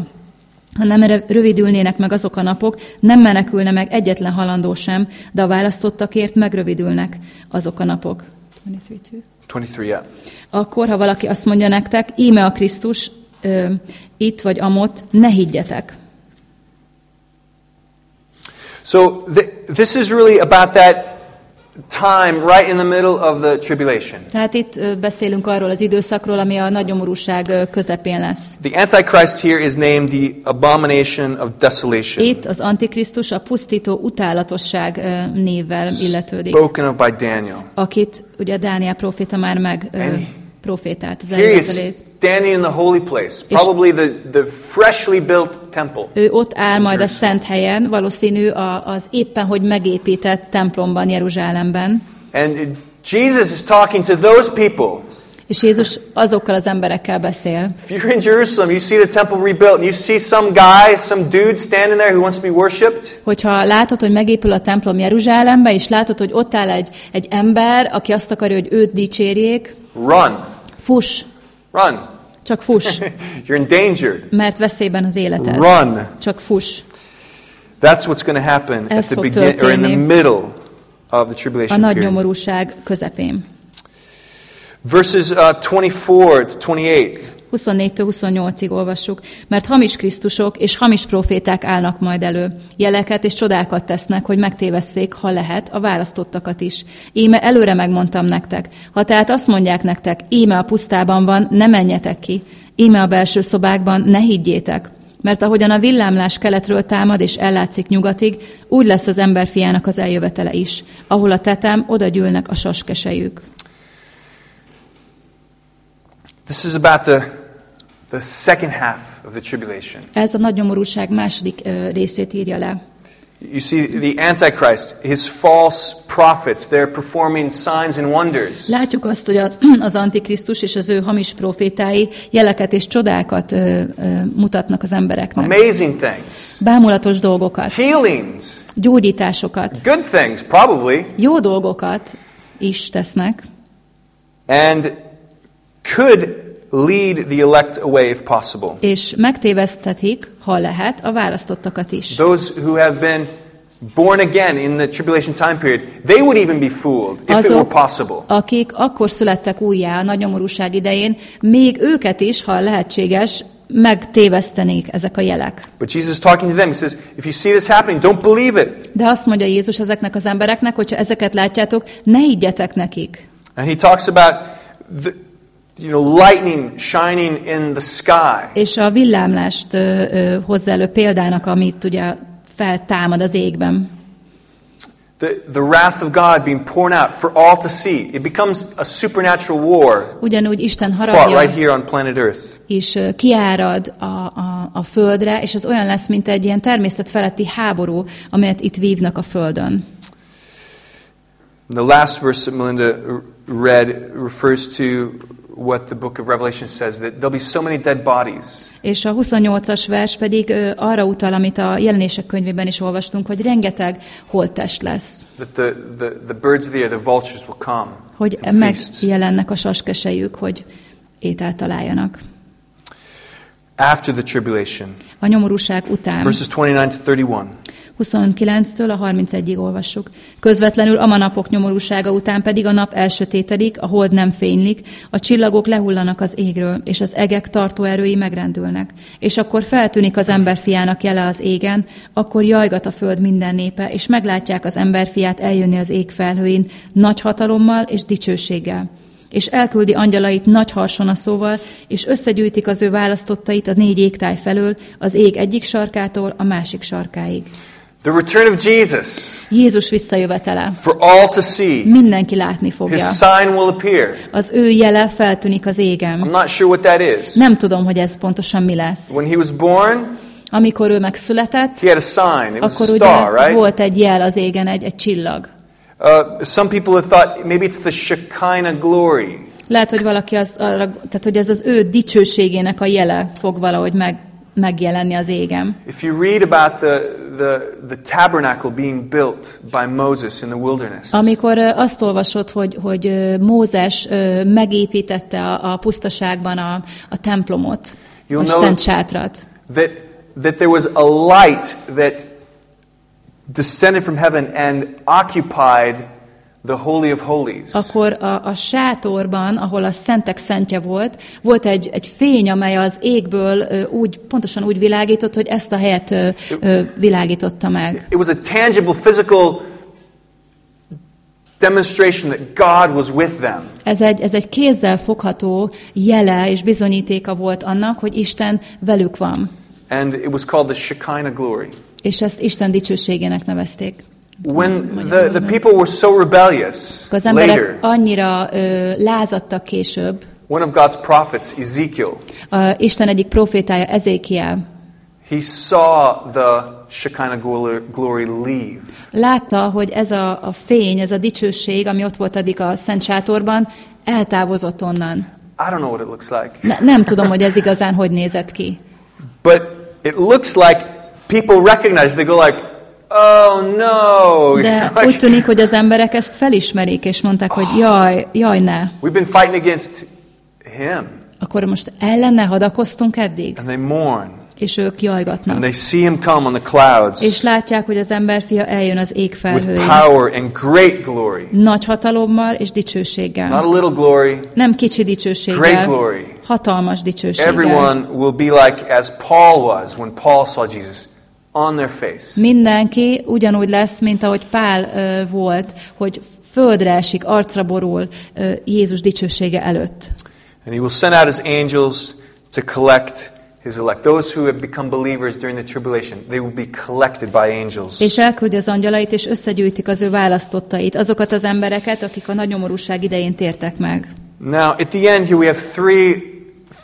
Ha nem rövidülnének meg azok a napok, nem menekülne meg egyetlen halandó sem, de a választottakért megrövidülnek azok a napok. 23. 23, yeah. Akkor, ha valaki azt mondja nektek, íme a Krisztus, ö, itt vagy amott, ne higgyetek. So th- this is really about that time right in the middle of the tribulation. Tehát itt beszélünk arról az időszakról, ami a nagy nyomorúság ö, közepén lesz. The Antichrist here is named the abomination of desolation, Itt az Antikrisztus a pusztító utálatosság névvel illetődik, spoken of by Daniel. akit ugye Dániel proféta már meg ö, Profétált az előzelét. standing in the holy place, probably the, the freshly built temple. Ő ott áll majd a szent helyen, valószínű az éppen, hogy megépített templomban, Jeruzsálemben. And Jesus is talking to those people. És Jézus azokkal az emberekkel beszél. If you're in Jerusalem, you see the temple rebuilt, and you see some guy, some dude standing there who wants to be worshipped, Hogyha látod, hogy megépül a templom Jeruzsálembe, és látod, hogy ott áll egy, egy ember, aki azt akarja, hogy őt dicsérjék, run, fuss, run. csak fuss, [LAUGHS] You're endangered. mert veszélyben az életed. Run. Csak fuss. That's what's going to happen at Ez the fog begin or in the middle of the A tribulation nagy period. nyomorúság közepén. Verses uh, 24 to 28. 24-től 28-ig olvassuk, mert hamis Krisztusok és hamis proféták állnak majd elő. Jeleket és csodákat tesznek, hogy megtévesszék, ha lehet, a választottakat is. Íme előre megmondtam nektek. Ha tehát azt mondják nektek, íme a pusztában van, ne menjetek ki. Íme a belső szobákban, ne higgyétek. Mert ahogyan a villámlás keletről támad és ellátszik nyugatig, úgy lesz az emberfiának az eljövetele is. Ahol a tetem, oda gyűlnek a saskesejük. This is about the, the second half of the tribulation. Ez a nagy nyomorúság második ö, részét írja le. You see, the Antichrist, his false prophets, they're performing signs and wonders. Látjuk azt, hogy az Antikrisztus és az ő hamis profétái jeleket és csodákat ö, ö, mutatnak az embereknek. Amazing things. Bámulatos dolgokat, Healings. gyógyításokat, Good things, probably. jó dolgokat is tesznek, And could lead the elect away if possible. és megtéveszthetik, ha lehet, a választottakat is. Those who have been born again in the tribulation time period, they would even be fooled if it were Azok, possible. akik akkor születtek újjá a nagy nyomorúság idején, még őket is, ha lehetséges, megtévesztenék ezek a jelek. But Jesus talking to them. He says, if you see this happening, don't believe it. De azt mondja Jézus ezeknek az embereknek, hogyha ezeket látjátok, ne higgyetek nekik. And he talks about the, you know, lightning shining in the sky. És a villámlást ö, ö, hozzá elő példának, amit ugye feltámad az égben. The, the wrath of God being poured out for all to see. It becomes a supernatural war Ugyanúgy Isten haragja right here on planet Earth. ö, kiárad a, a, a földre, és az olyan lesz, mint egy ilyen természet feletti háború, amelyet itt vívnak a földön. The last verse that Melinda read refers to what the book of Revelation says that there'll be so many dead bodies. És a 28-as vers pedig ö, arra utal, amit a jelenések könyvében is olvastunk, hogy rengeteg holttest lesz, That the, the, the birds of the air, the vultures will come. hogy megjelennek a saskesejük, hogy ételt találjanak. After the tribulation. A nyomorúság után. Verses 29 to 31. 29-től a 31-ig olvassuk. Közvetlenül a manapok nyomorúsága után pedig a nap elsötétedik, a hold nem fénylik, a csillagok lehullanak az égről, és az egek tartóerői megrendülnek. És akkor feltűnik az emberfiának jele az égen, akkor jajgat a föld minden népe, és meglátják az emberfiát eljönni az ég felhőin, nagy hatalommal és dicsőséggel és elküldi angyalait nagy harsonaszóval, és összegyűjtik az ő választottait a négy égtáj felől, az ég egyik sarkától a másik sarkáig. The return of Jesus Jézus visszajövetele. for all to see. Mindenki látni His fogja. sign will appear. Az ő jele feltűnik az I'm égen. not sure what that is. Nem tudom, hogy ez pontosan mi lesz. When he was born, Amikor ő megszületett, he had a sign. It was a akkor star, ugye right? volt egy jel az égen, egy, egy csillag. Uh, some people have thought maybe it's the Shekinah glory. Lehet, hogy valaki az, arra, tehát hogy ez az ő dicsőségének a jele fog valahogy meg, megjelenni az égen. If you read about the, the, the tabernacle being built by Moses in the wilderness, Amikor azt olvasod, hogy, hogy Mózes megépítette a, a pusztaságban a, a templomot, You'll a szent sátrat, that, that there was a light that descended from heaven and occupied the Holy of Holies. akkor a, a sátorban, ahol a szentek szentje volt, volt egy, egy fény, amely az égből úgy, pontosan úgy világított, hogy ezt a helyet ö, világította meg. It was a tangible, physical demonstration that God was with them. Ez egy, ez egy kézzel fogható jele és bizonyítéka volt annak, hogy Isten velük van. And it was called the Shekinah glory. És ezt Isten dicsőségének nevezték. When the, the people were so rebellious az emberek later, annyira ö, lázadtak később, one of God's prophets, Ezekiel, a Isten egyik profétája, Ezékiel, he saw the Shekinah glory, leave. látta, hogy ez a, a fény, ez a dicsőség, ami ott volt addig a Szent Sátorban, eltávozott onnan. I don't know what it looks like, Ne, nem tudom, hogy ez igazán hogy nézett ki. but it looks like people recognize. They go like, "Oh no!" De úgy tűnik, hogy az emberek ezt felismerik, és mondták, hogy jaj, jaj ne. We've been fighting against him, Akkor most ellene hadakoztunk eddig? and they mourn, És ők and jajgatnak. they see him come on the clouds És látják, hogy az emberfia eljön az ég with felhőjén. power and great glory. Nagy hatalommal és Not a dicsőséggel. little glory. Nem kicsi Great dicsőséggel, glory. hatalmas dicsőséggel. Everyone will be like as Paul was when Paul saw Jesus on their face. Mindenki ugyanúgy lesz, mint ahogy Pál ö, volt, hogy földre esik, arcra borul ö, Jézus dicsősége előtt. And he will send out his angels to collect his elect. Those who have become believers during the tribulation, they will be collected by angels. És elküldi az angyalait, és összegyűjtik az ő választottait, azokat az embereket, akik a nagy nyomorúság idején tértek meg. Now, at the end here, we have three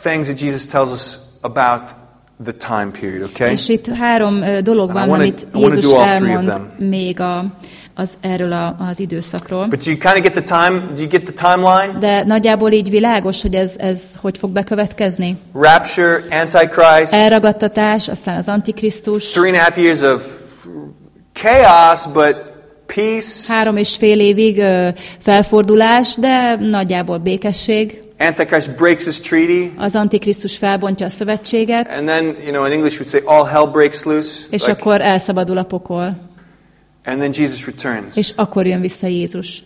things that Jesus tells us about the time period, okay? És itt három dolog van, wanna- amit Jézus elmond még a, az, erről a, az időszakról. But you kind of get the time, do you get the timeline? De nagyjából így világos, hogy ez, ez hogy fog bekövetkezni. Rapture, Antichrist, Elragadtatás, aztán az Antikrisztus, three and a half years of chaos, but peace. három és fél évig ö, felfordulás, de nagyjából békesség. Antichrist breaks his treaty. Az Antikrisztus felbontja a szövetséget, And then, you know, in English we'd say all hell breaks loose. és like- akkor elszabadul a pokol, and then Jesus returns. és akkor jön vissza Jézus.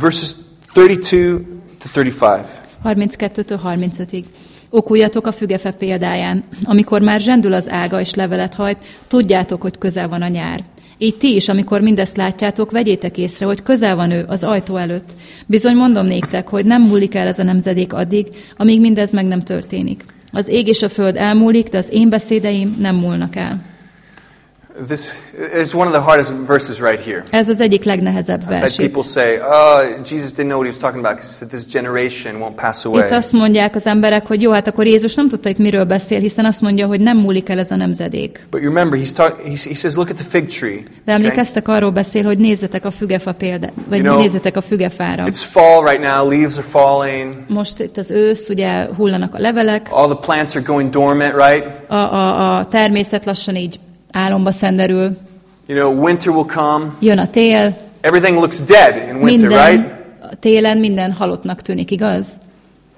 Verses 32 to 35. 32-től 35-ig. Okuljatok a fügefe példáján. Amikor már zsendül az ága és levelet hajt, tudjátok, hogy közel van a nyár. Így ti is, amikor mindezt látjátok, vegyétek észre, hogy közel van ő az ajtó előtt. Bizony mondom néktek, hogy nem múlik el ez a nemzedék addig, amíg mindez meg nem történik. Az ég és a föld elmúlik, de az én beszédeim nem múlnak el. This is one of the hardest verses right here. Ez az egyik legnehezebb That vers people say, oh, Jesus didn't know what he was talking about because this generation won't pass away. Itt azt mondják az emberek, hogy jó, hát akkor Jézus nem tudta itt miről beszél, hiszen azt mondja, hogy nem múlik el ez a nemzedék. But you remember, he's talk, he, he says, look at the fig tree. De emlékeztek arról beszél, hogy nézzetek a fügefa példa, vagy You know, nézzetek a fügefára. It's fall right now, leaves are falling, Most itt az ősz, ugye hullanak a levelek, all the plants are going dormant, right? a, a, a természet lassan így álomba szenderül, You know, winter will come. jön a tél, Everything looks dead in winter, minden, right? télen minden halottnak tűnik, igaz?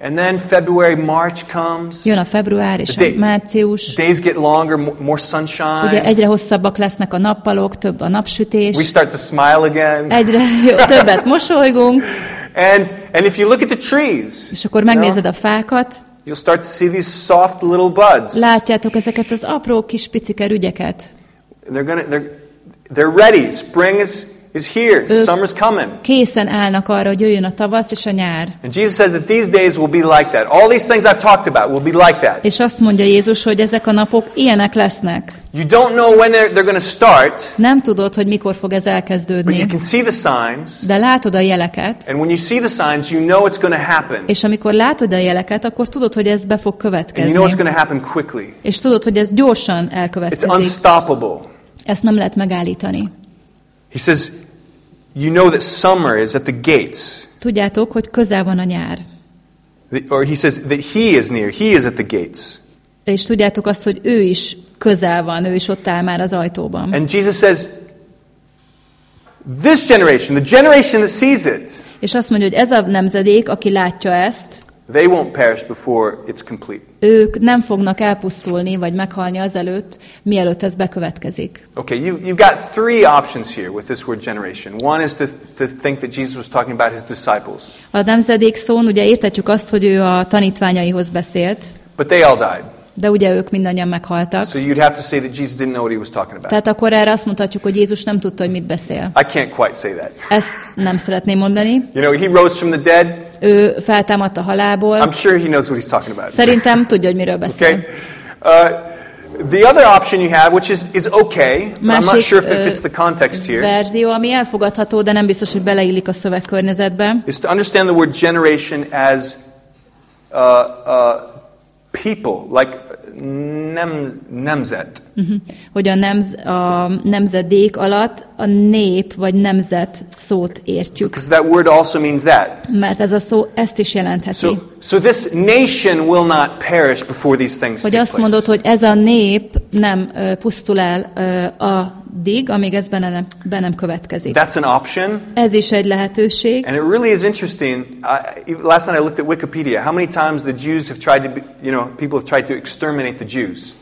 And then February, March comes. Jön a február és a day- március, Days get longer, mo- more sunshine. ugye egyre hosszabbak lesznek a nappalok, több a napsütés, We start to smile again. egyre jó, többet mosolygunk, [LAUGHS] And, and if you look at the trees, és akkor you know, megnézed a fákat, you'll start to see these soft little buds. látjátok ezeket az apró kis picike rügyeket. They're gonna they're they're ready. Spring is is here. Summer's coming. Készen állnak arra, hogy jöjjön a tavasz és a nyár. And Jesus says that these days will be like that. All these things I've talked about will be like that. És azt mondja Jézus, hogy ezek a napok ilyenek lesznek. You don't know when they're, they're going to start, Nem tudod, hogy mikor fog ez but you elkezdődni, can see the signs. de látod a jeleket, And when you see the signs, you know it's going to happen. és amikor látod a jeleket, akkor tudod, hogy ez be fog And you know it's következni. going to happen quickly. És tudod, hogy ez gyorsan It's elkövetkezik. unstoppable. Ezt nem lehet megállítani. He says, You know that summer is at the gates. Tudjátok, hogy közel van a nyár. The- Or he says that he is near. He is at the gates. És tudjátok azt, hogy ő is közel van, ő is ott áll már az ajtóban. And Jesus says, This generation, the generation that sees it, És azt mondja, hogy ez a nemzedék, aki látja ezt, they won't perish before it's complete. ők nem fognak elpusztulni, vagy meghalni azelőtt, mielőtt ez bekövetkezik. Okay, you, you've got three options here with this word generation. One is to, to think that Jesus was talking about his disciples, A nemzedék szón ugye értetjük azt, hogy ő a tanítványaihoz beszélt, but they all died. De ugye ők mindannyian meghaltak. So you'd have to say that Jesus didn't know what he was talking about. Tehát akkor erre azt mondhatjuk, hogy Jézus nem tudta, hogy mit beszél. I can't quite say that. Ezt nem szeretném mondani. You know, he rose from the dead. Ő feltámadt a halálból. I'm sure he knows what he's talking about. Szerintem tudja, hogy miről beszél. Okay? Uh, the other option you have, which is, is okay, but I'm not Másik, sure if it ö, fits the context here, verzió, ami elfogadható, de nem biztos, hogy beleillik a szövegkörnyezetbe. is to understand the word generation as uh, uh, people, like nem, nemzet. Hogy a, nemz, a nemzedék alatt a nép vagy nemzet szót értjük. Because that word also means that. Mert ez a szó ezt is jelentheti. So, so this nation will not perish before these things Hogy azt mondod, hogy ez a nép nem ö, pusztul el ö, addig, amíg ez benne nem, be nem következik. That's an option. Ez is egy lehetőség. And it really is interesting. I, even- last night I looked at Wikipedia. How many times the Jews have tried to, be, you know, people have tried to exterminate the Jews?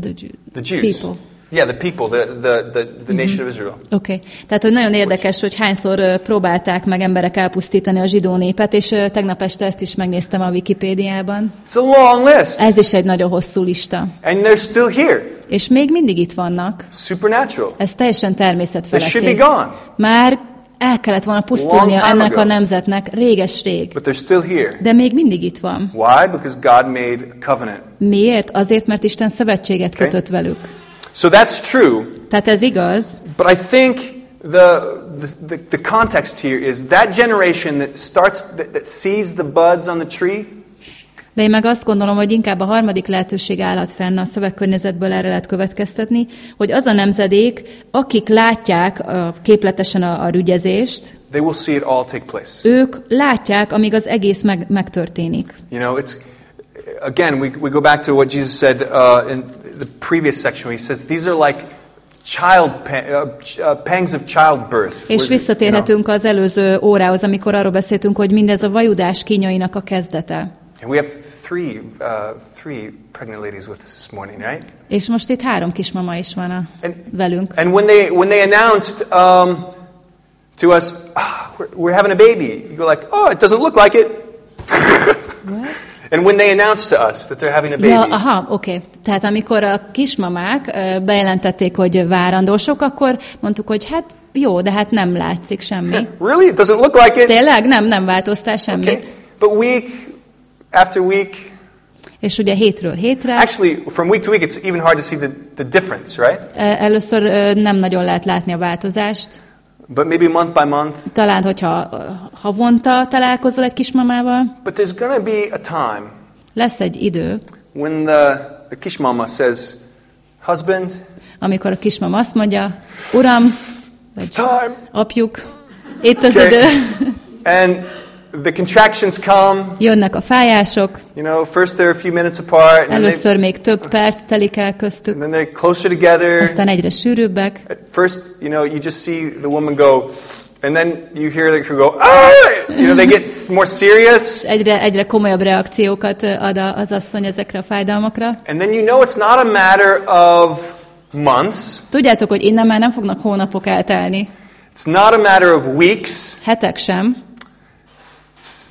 The, Jew- The Jews. People. Yeah, the people, the, the, the, the nation of Israel. Okay. Tehát, hogy nagyon érdekes, hogy hányszor próbálták meg emberek elpusztítani a zsidó népet, és tegnap este ezt is megnéztem a Wikipédiában. It's a long list. Ez is egy nagyon hosszú lista. And they're still here. És még mindig itt vannak. Supernatural. Ez teljesen They should természetfeletti. be gone. Már el kellett volna pusztulnia ennek ago. a nemzetnek réges-rég. But they're still here. De még mindig itt van. Why? Because God made a covenant. Miért? Azért, mert Isten szövetséget Okay. kötött velük. So that's true. Tehát ez igaz, But I think the, the, the context here is that generation that starts, that, that sees the buds on the tree, de én meg azt gondolom, hogy inkább a harmadik lehetőség állhat fenn a szövegkörnyezetből erre lehet következtetni, hogy az a nemzedék, akik látják képletesen a, a rügyezést, they will see it all take place. ők látják, amíg az egész meg, megtörténik. You know, it's again we, we go back to what Jesus said uh, in the previous section. Where he says these are like child uh, uh, pangs of childbirth. És visszatérhetünk az előző órához, amikor arról beszéltünk, hogy mindez a vajudás kínjainak a kezdete. And we have three uh, three pregnant ladies with us this morning, right? És most itt három kismama is van a, And- velünk. And when they when they announced um, to us, ah, we're, we're having a baby, you go like, oh, it doesn't look like it. And when they announce to us that they're having a baby, Ja, aha, oké. Tehát amikor a kismamák ö, bejelentették, hogy várandósok, akkor mondtuk, hogy hát jó, de hát nem látszik semmi. [LAUGHS] really? It doesn't look like it? Tényleg? Nem, nem változtál semmit. Okay. But week after week, És ugye hétről hétre, actually, from week to week, it's even hard to see the, the difference, right? először nem nagyon lehet látni a változást. But maybe month by month. Talán, hogyha havonta találkozol egy kismamával, But there's to be a time lesz egy idő, when the, the kishmama says, Husband, amikor a kismama azt mondja, Uram, vagy apjuk, itt az Okay. idő, And the contractions come. jönnek a fájások, You know, first they're a few minutes apart, they, először még több perc telik el köztük, and then they're closer together. aztán egyre sűrűbbek, At first, you know, you just see the woman go, and then you hear her go, ah! You know, they get more serious. egyre, egyre komolyabb reakciókat ad az asszony ezekre a fájdalmakra. And then you know it's not a matter of months. Tudjátok, hogy innen már nem fognak hónapok eltelni, It's not a matter of weeks. hetek sem,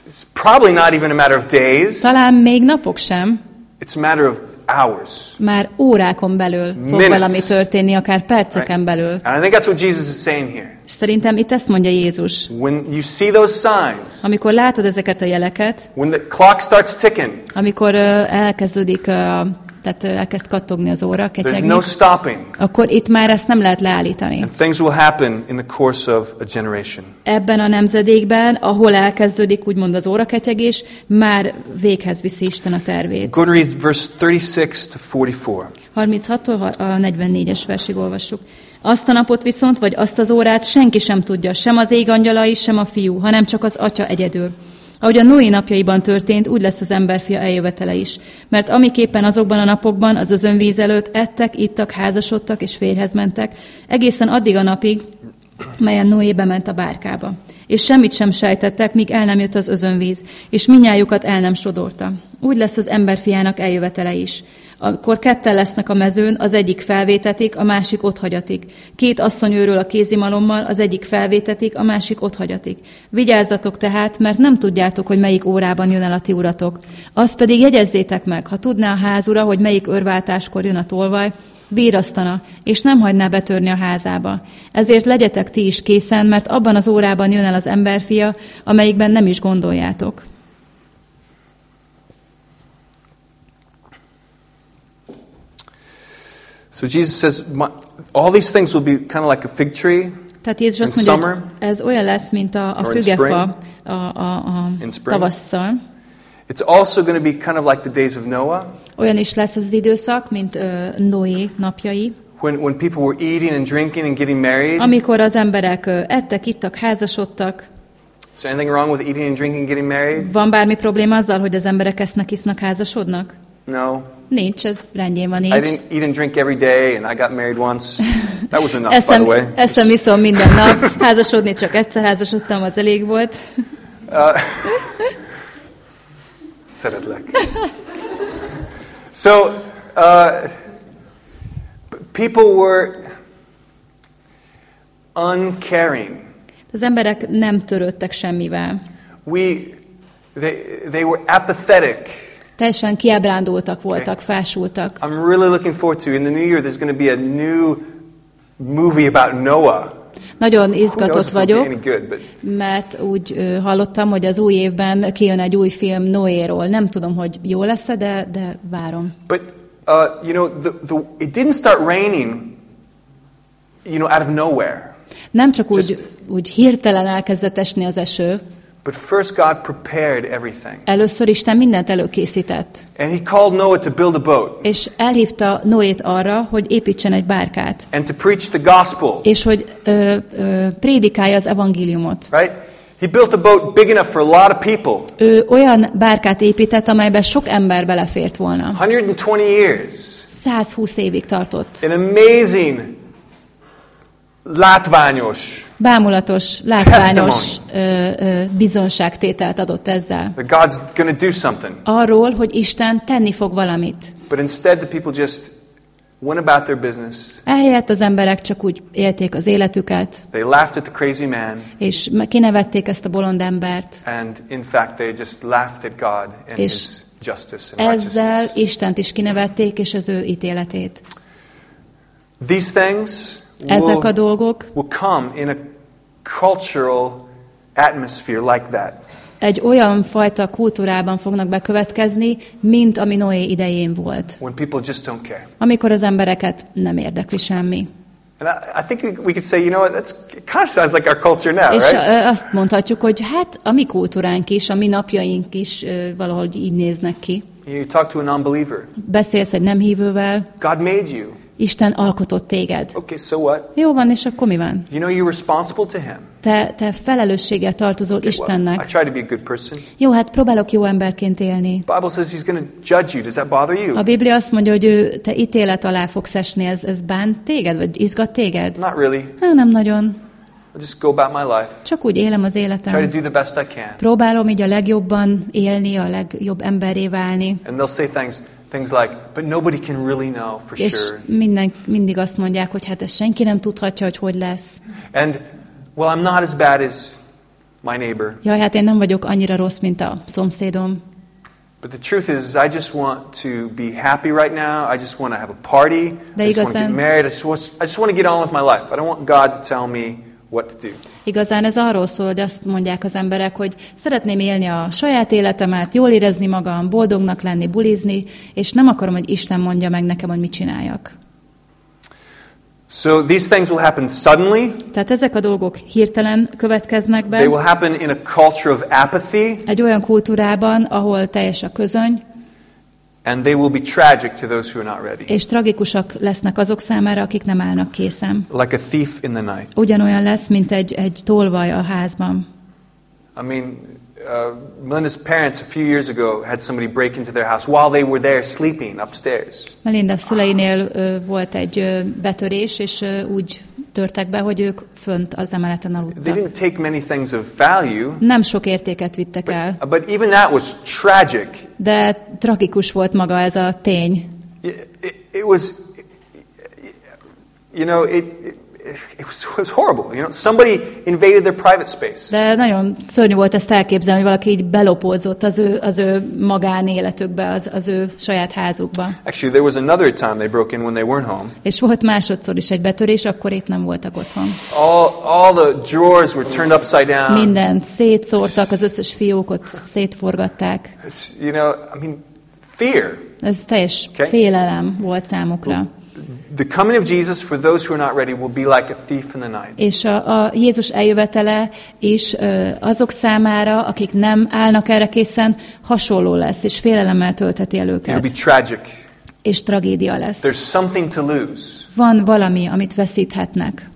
It's probably not even a matter of days. talán még napok sem, It's a matter of hours. már órákon belül fog Minutes. valami történni, akár perceken belül. And I think that's what Jesus is saying here. És szerintem itt ezt mondja Jézus. When you see those signs, Amikor látod ezeket a jeleket, when the clock starts ticking, amikor ö, elkezdődik, ö, tehát elkezd kattogni az óra, ketyegni, no stopping. akkor itt már ezt nem lehet leállítani. And things will happen in the course of a generation. Ebben a nemzedékben, ahol elkezdődik úgymond az óraketyegés, már véghez viszi Isten a tervét. Go to read verse 36 to 44. 36-tól a 44-es versig olvassuk. Azt a napot viszont, vagy azt az órát senki sem tudja, sem az ég angyalai, sem a fiú, hanem csak az atya egyedül. Ahogy a Noé napjaiban történt, úgy lesz az emberfia eljövetele is. Mert amiképpen azokban a napokban az özönvíz előtt ettek, ittak, házasodtak és férhez mentek, egészen addig a napig, melyen Noé bement a bárkába. És semmit sem sejtettek, míg el nem jött az özönvíz, és minnyájukat el nem sodorta. Úgy lesz az emberfiának eljövetele is. Akkor ketten lesznek a mezőn, az egyik felvétetik, a másik otthagyatik. Két asszony őről a kézimalommal, az egyik felvétetik, a másik otthagyatik. Vigyázzatok tehát, mert nem tudjátok, hogy melyik órában jön el a ti uratok. Azt pedig jegyezzétek meg, ha tudná a házura, hogy melyik örváltáskor jön a tolvaj, bírasztana, és nem hagyná betörni a házába. Ezért legyetek ti is készen, mert abban az órában jön el az emberfia, amelyikben nem is gondoljátok. So Jesus says, "My- all these things will be kind of like a fig tree Tehát Jézus azt mondja, summer? hogy ez olyan lesz, mint a, a fügefa a, a, a tavasszal. It's also going to be kind of like the days of Noah, Olyan is lesz az időszak, mint ö, Noé napjai, when, when people were eating and drinking and getting married. amikor az emberek ö, ettek, ittak, házasodtak. Is there anything wrong with eating and drinking and getting married? Van bármi probléma azzal, hogy az emberek esznek, isznak, házasodnak? No. Nincs, ez rendjén van I didn't eat and drink every day, and I got married once. That was enough, by the Eszem, way. eszem, iszom minden nap. Házasodni csak egyszer házasodtam, az elég volt. [LAUGHS] Szeretlek. so, uh, people were uncaring. Az emberek nem törődtek semmivel. We, they, they were apathetic. Teljesen kiábrándultak voltak, fásultak. I'm really looking forward to in the new year. There's going to be a new movie about Noah. Nagyon izgatott vagyok, mert úgy hallottam, hogy az új évben kijön egy új film Noéról. Nem tudom, hogy jó lesz-e, de, de várom. but uh, you know the, the, it didn't start raining. You know, out of nowhere. Nem csak úgy, Just- úgy hirtelen elkezdett esni az eső, But first, God prepared everything, először Isten mindent előkészített. and He called Noah to build a boat És elhívta Noét arra, hogy építsen egy bárkát, and to preach the gospel. és hogy ö, ö, prédikálja az evangéliumot. Right? He built a boat big enough for a lot of people. Ő olyan bárkát épített, amelyben sok ember belefért volna. 120 years. 120 évig tartott. An amazing, látványos Bámulatos, látványos ö, ö, bizonságtételt adott ezzel. that God's going to do something. Arról, hogy Isten tenni fog valamit. But instead, the people just went about their business. Ehelyett az emberek csak úgy élték az életüket, They laughed at the crazy man, és kinevették ezt a bolond embert. and in fact, they just laughed at God and És His justice and Ezzel. Istent is kinevették, és az ő ítéletét. These things Ezek a dolgok will come in a cultural atmosphere like that. egy olyan fajta kultúrában fognak bekövetkezni, mint ami Noé idején volt. when people just don't care. Amikor az embereket nem érdekli semmi. And I, I think we, we could say, you know what, that's kind of sounds like our culture now, És right? azt mondhatjuk, hogy hát a mi kultúránk is, a mi napjaink is valahogy így néznek ki. You talk to a non-believer. Beszélsz egy nem hívővel, God made you. Isten alkotott téged. Okay, so what? Jó van, és akkor mi van? You know you're responsible to Him. Te, te felelősséggel tartozol Well, I Istennek. try to be a good person. Jó, hát próbálok jó emberként élni. The Bible says He's going to judge you. Does that bother you? A Biblia azt mondja, hogy ő, te ítélet alá fogsz esni, ez, ez bánt téged, vagy izgat téged? Not really. Hát nem nagyon. I just go about my life. Csak úgy élem az Try to életem. do the best I can. Próbálom így a legjobban élni, a legjobb emberé válni. And they'll say things, things like, but nobody can really know for És sure. minden, mindig azt mondják, hogy hát ezt senki nem tudhatja, hogy hogy lesz. And, well, I'm not as bad as my neighbor. Jaj, hát én nem vagyok annyira rossz, mint a szomszédom. But the truth is, I just want to be happy right now. I just want to have a party. De I just want to get married. I just, want, I just want to get on with my life. I don't want God to tell me what to do. Igazán ez arról szól, hogy azt mondják az emberek, hogy szeretném élni a saját életemet, jól érezni magam, boldognak lenni, bulizni, és nem akarom, hogy Isten mondja meg nekem, hogy mit csináljak. So these things will happen suddenly. Tehát ezek a dolgok hirtelen következnek They will be, happen in a culture of apathy, egy olyan kultúrában, ahol teljes a közöny, and they will be tragic to those who are not ready. és tragikusak lesznek azok számára, akik nem állnak készen. Like a thief in the night. Ugyanolyan lesz, mint egy, egy tolvaj a házban. I mean, uh, Melinda's parents a few years ago had somebody break into their house while they were there sleeping upstairs. Melinda szüleinél ö, volt egy ö, betörés, és ö, úgy törtek be, hogy ők fönt az emeleten They aludtak. didn't take many things of value, Nem sok értéket vittek el, but even that was tragic. de tragikus volt maga ez a tény. It, it was, you know, it, it, it, was, [LAUGHS] it was horrible. You know, somebody invaded their private space. De nagyon szörnyű volt ezt elképzelni, hogy valaki így belopódzott az ő, az ő magánéletükbe, az, az ő saját házukba. Actually, there was another time they broke in when they weren't home. És volt másodszor is egy betörés, akkor itt nem voltak otthon. All, all the drawers were turned upside down. Mindent szétszórtak, az összes fiókot szétforgatták. You know, I mean, fear. Ez teljes Okay. félelem volt számukra. The coming of Jesus for those who are not ready will be like a thief in the night. És a, a Jézus eljövetele is ö, azok számára, akik nem állnak erre készen, hasonló lesz, és félelemmel tölteti el It'll be őket. tragic. És tragédia lesz. There's something to lose. Van valami, amit veszíthetnek.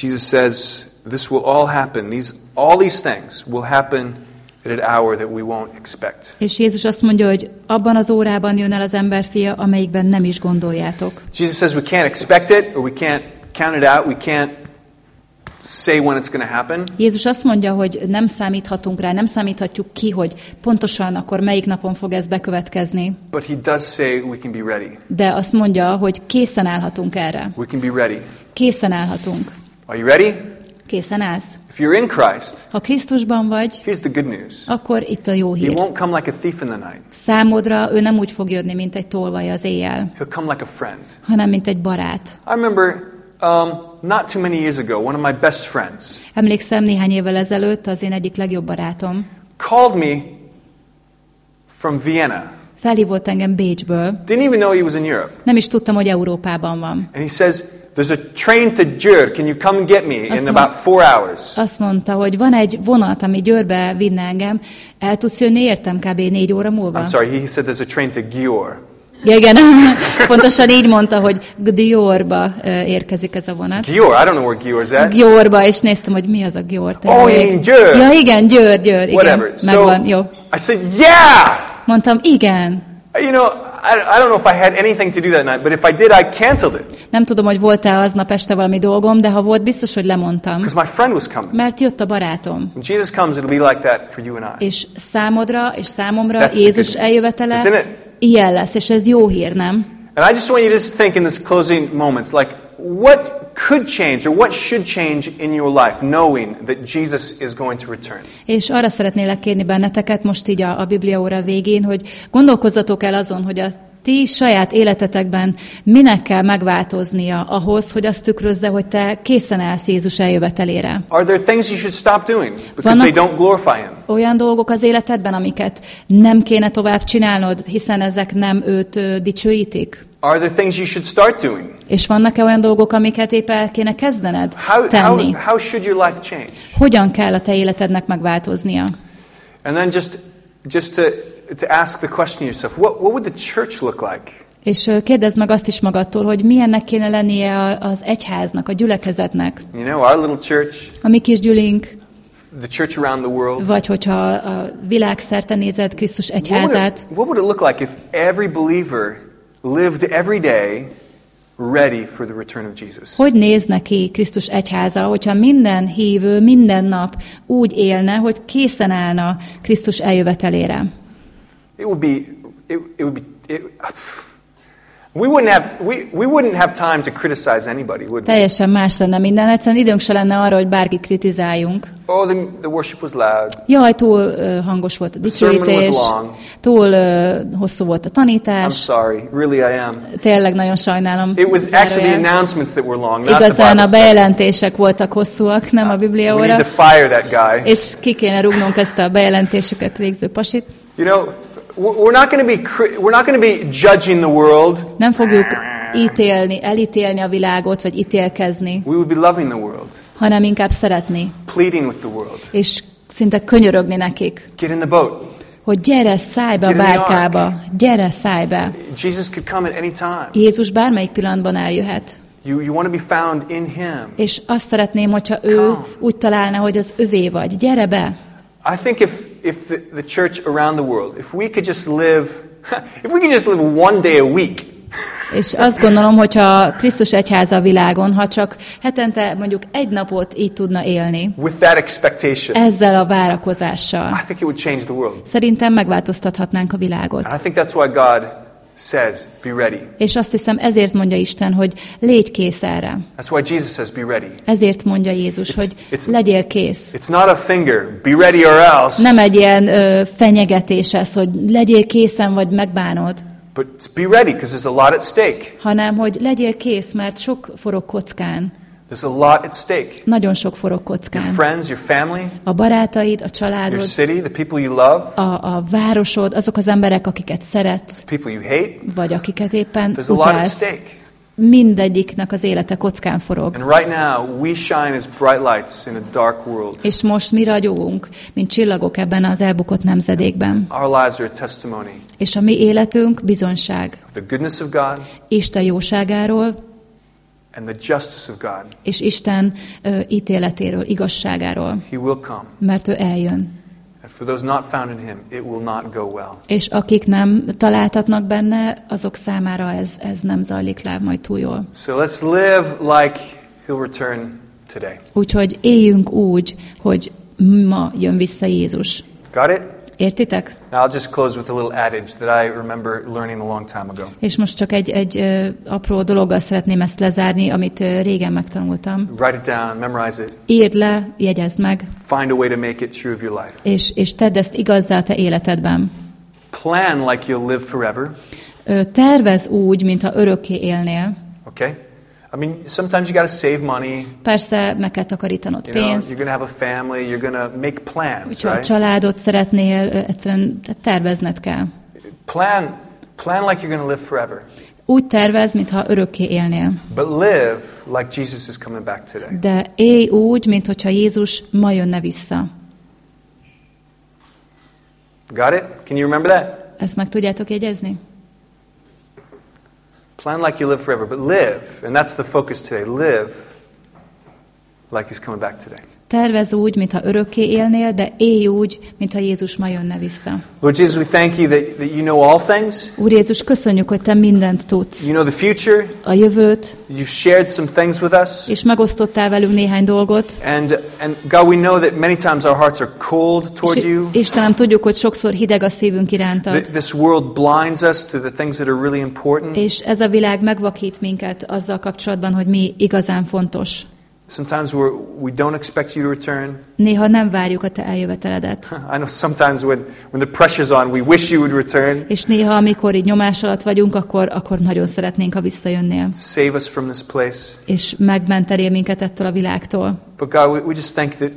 Jesus says this will all happen. These, all these things will happen at an hour that we won't expect. És Jézus azt mondja, hogy abban az órában jön el az emberfia, amelyikben nem is gondoljátok. Jesus says we can't expect it or we can't count it out. We can't say when it's going to happen. Jézus azt mondja, hogy nem számíthatunk rá, nem számíthatjuk ki, hogy pontosan akkor melyik napon fog ez bekövetkezni. But he does say we can be ready. De azt mondja, hogy készen állhatunk erre. We can be ready. Készen állhatunk. Are you ready? Készen állsz? If you're in Christ, Ha Krisztusban vagy, here's the good news. akkor itt a jó He hír. won't come like a thief in the night. Számodra ő nem úgy fog jönni, mint egy tolvaj az éjjel, He'll come like a friend. hanem mint egy barát. I remember um, not too many years ago, one of my best friends Emlékszem, néhány évvel ezelőtt az én egyik legjobb barátom called me from Vienna. felhívott engem Bécsből. Didn't even know he was in Europe. Nem is tudtam, hogy Európában van. And he says, There's a train to Győr. Can you come and get me in about four hours? Azt mondta, hogy van egy vonat, ami Győrbe vinne engem. El tudsz jönni értem kb. négy óra múlva? I'm sorry, he said there's a train to Győr. Ja, igen, [LAUGHS] pontosan így mondta, hogy Gdiorba érkezik ez a vonat. Győr, I don't know where Győr's at. Győrba, és néztem, hogy mi az a Győr. Oh, you mean Győr? Ja, igen, Győr, Győr, igen. Whatever. So Megvan, jó. I said, Yeah! Mondtam, igen. You know, I, I don't know if I had anything to do that night, but if I did, I canceled it Nem tudom, hogy volt-e aznap este valami dolgom, de ha volt, biztos, hogy lemondtam. because my friend was coming. Mert jött a barátom. When Jesus comes, it'll be like that for you and I. És számodra és számomra That's Jézus eljövetele ilyen lesz, és ez jó hír, nem? And I just want you to just think in this closing moments, like what could change or what should change in your life, knowing that Jesus is going to return. És arra szeretnélek kérni benneteket most így a, a Biblia óra végén, hogy gondolkozzatok el azon, hogy a ti saját életetekben minek kell megváltoznia ahhoz, hogy azt tükrözze, hogy te készen állsz Jézus eljövetelére. Are there things you should stop doing because Vannak- they don't glorify Him? Olyan dolgok az életedben, amiket nem kéne tovább csinálnod, hiszen ezek nem őt dicsőítik? Are there things you should start doing? És vannak-e olyan dolgok, amiket épp el kéne kezdened How, how, tenni? how should your life change? Hogyan kell a te életednek megváltoznia? And then just, just to, to ask the question yourself, what, what would the church look like? És kérdezd meg azt is magadtól, hogy milyennek kéne lennie az egyháznak, a gyülekezetnek, You know, our little church, a mi kis gyülink, the church around the world. vagy hogyha a világszerte nézed Krisztus What would, egyházát, it, what would it look like if every believer lived every day ready for the return of Jesus? hogy nézne ki Krisztus egyháza, hogyha minden hívő minden nap úgy élne, hogy készen állna Krisztus eljövetelére. It would be, it, it would be, it, [SIGHS] we wouldn't have, we, we wouldn't have time to criticize anybody, would we? Teljesen más lenne minden, egyszerűen időnk se lenne arra, hogy bárkit kritizáljunk. Oh, the, the worship was loud. Jaj, túl ö, hangos volt a The sermon was dicsőítés, long. túl ö, hosszú volt a I'm tanítás, sorry, really I am. tényleg nagyon sajnálom. It was actually the announcements that were long, not the Igazán a bejelentések voltak hosszúak, nem a uh, Biblia We óra. need to fire that guy. És ki kéne rúgnunk ezt a bejelentéseket végző pasit. You know, we're not going to be cri- we're not going to be judging the world. Nem fogjuk ítélni, elítélni a világot, vagy ítélkezni, We would be loving the world, hanem inkább szeretni, pleading with the world. és szinte könyörögni nekik, Get in the boat. hogy gyere, szállj be a Get bárkába, gyere, szállj be. Jesus could come at any time. Jézus bármelyik pillanatban eljöhet. You, you want to be found in Him. És azt szeretném, hogyha ő Come. úgy találna, hogy az övé vagy. Gyere be! I think if, if the, the church around the world, if we could just live, [LAUGHS] if we could just live one day a week, [LAUGHS] És azt gondolom, hogyha Krisztus egyháza a világon, ha csak hetente mondjuk egy napot így tudna élni, with that expectation, ezzel a várakozással, I think it would change the world. szerintem megváltoztathatnánk a világot. And I think that's why God says, be ready. És azt hiszem, ezért mondja Isten, hogy légy kész erre. That's why Jesus says, be ready. Ezért mondja Jézus, It's- hogy it's- legyél kész. It's not a finger, be ready or else. Nem egy ilyen ö, fenyegetés ez, hogy legyél készen, vagy megbánod, But be ready because there's a lot at stake. hanem hogy legyél kész, mert sok forog kockán. There's a lot at stake. Nagyon sok forog Your kockán. friends, your family, A barátaid, a your családod, city, the people you love, a, a városod, azok az emberek, akiket szeretsz, people you hate. vagy akiket éppen There's a lot at utálsz, stake. mindegyiknek az élete kockán forog. And right now, we shine as bright lights in a dark world. És most mi ragyogunk, mint csillagok ebben az elbukott nemzedékben. Our lives are a testimony És a mi életünk bizonyság of the goodness of God Isten jóságáról, and the justice of God. és Isten ö, ítéletéről, igazságáról, He will come. mert ő eljön. And for those not found in Him, it will not go well. És akik nem találtatnak benne, azok számára ez, ez nem zajlik le majd túl jól. So let's live like He'll return today. Úgyhogy éljünk úgy, hogy ma jön vissza Jézus. Got it? Értitek? Now I'll just close with a little adage that I remember learning a long time ago. És most csak egy, egy apró dologgal szeretném ezt lezárni, amit régen megtanultam. Write it down, memorize it, Írd le, jegyezd meg, find a way to make it true of your life. és, és tedd ezt igazzá te életedben. Plan like you'll live forever. Tervez úgy, mintha örökké élnél. Okay? I mean, sometimes you got to save money. Persze meg kell takarítanod You know, you're pénzt, to have a family. You're to make plans, hogyha right? családot szeretnél, egyszerűen tervezned kell. Plan, plan like you're to live forever. Úgy tervez, mintha örökké élnél. But live like Jesus is coming back today. De élj úgy, mintha Jézus ma jönne vissza. Got it? Can you remember that? Ezt meg tudjátok jegyezni? Plan like you live forever, but live, and that's the focus today. Live like he's coming back today. Tervez úgy, mintha örökké élnél, de élj úgy, mintha Jézus ma jönne vissza. Lord Jesus, we thank you that, that you know all things. Úr Jézus, köszönjük, hogy Te mindent tudsz. You know the future. A jövőt, You've shared some things with us. és megosztottál velünk néhány dolgot. And, and God, we know that many times our hearts are cold toward you. Istenem, tudjuk, hogy sokszor hideg a szívünk irántad. Th- This world blinds us to the things that are really important. És ez a világ megvakít minket azzal kapcsolatban, hogy mi igazán fontos. Sometimes we're, we don't expect you to return. Néha nem várjuk a Te eljöveteledet. [LAUGHS] I know sometimes when, when the pressure's on, we wish you would return. És néha, amikor így nyomás alatt vagyunk, akkor, akkor nagyon szeretnénk, ha visszajönnél. Save us from this place. És megmentenél minket ettől a világtól. But God, we, we just think that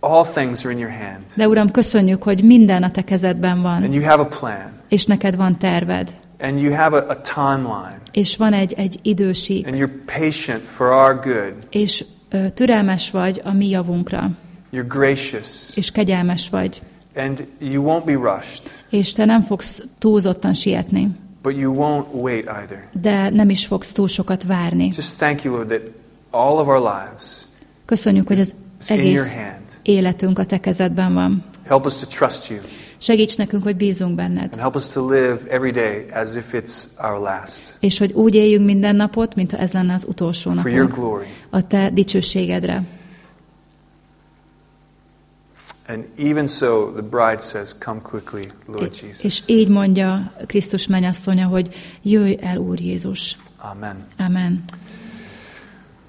all things are in your hand. De Uram, köszönjük, hogy minden a Te kezedben van, And you have a plan. és neked van terved. And you have a, a timeline. És van egy, egy idősík, And you're patient for our good. és türelmes vagy a mi javunkra, You're gracious. és kegyelmes vagy, And you won't be rushed. és te nem fogsz túlzottan sietni, But you won't wait either. de nem is fogsz túl sokat várni. Just thank you, Lord, that all of our lives Köszönjük, hogy az egész életünk a te kezedben van. Help us to trust you. Segíts nekünk, hogy bízunk benned, And help us to live every day as if it's our last. és hogy úgy éljünk minden napot, mint ez lenne az utolsó For your napunk. glory. A te dicsőségedre. And even so, the bride says, Come quickly, Lord És Jesus. így mondja Krisztus mennyasszonya, hogy jöjj el, Úr Jézus. Amen. Amen.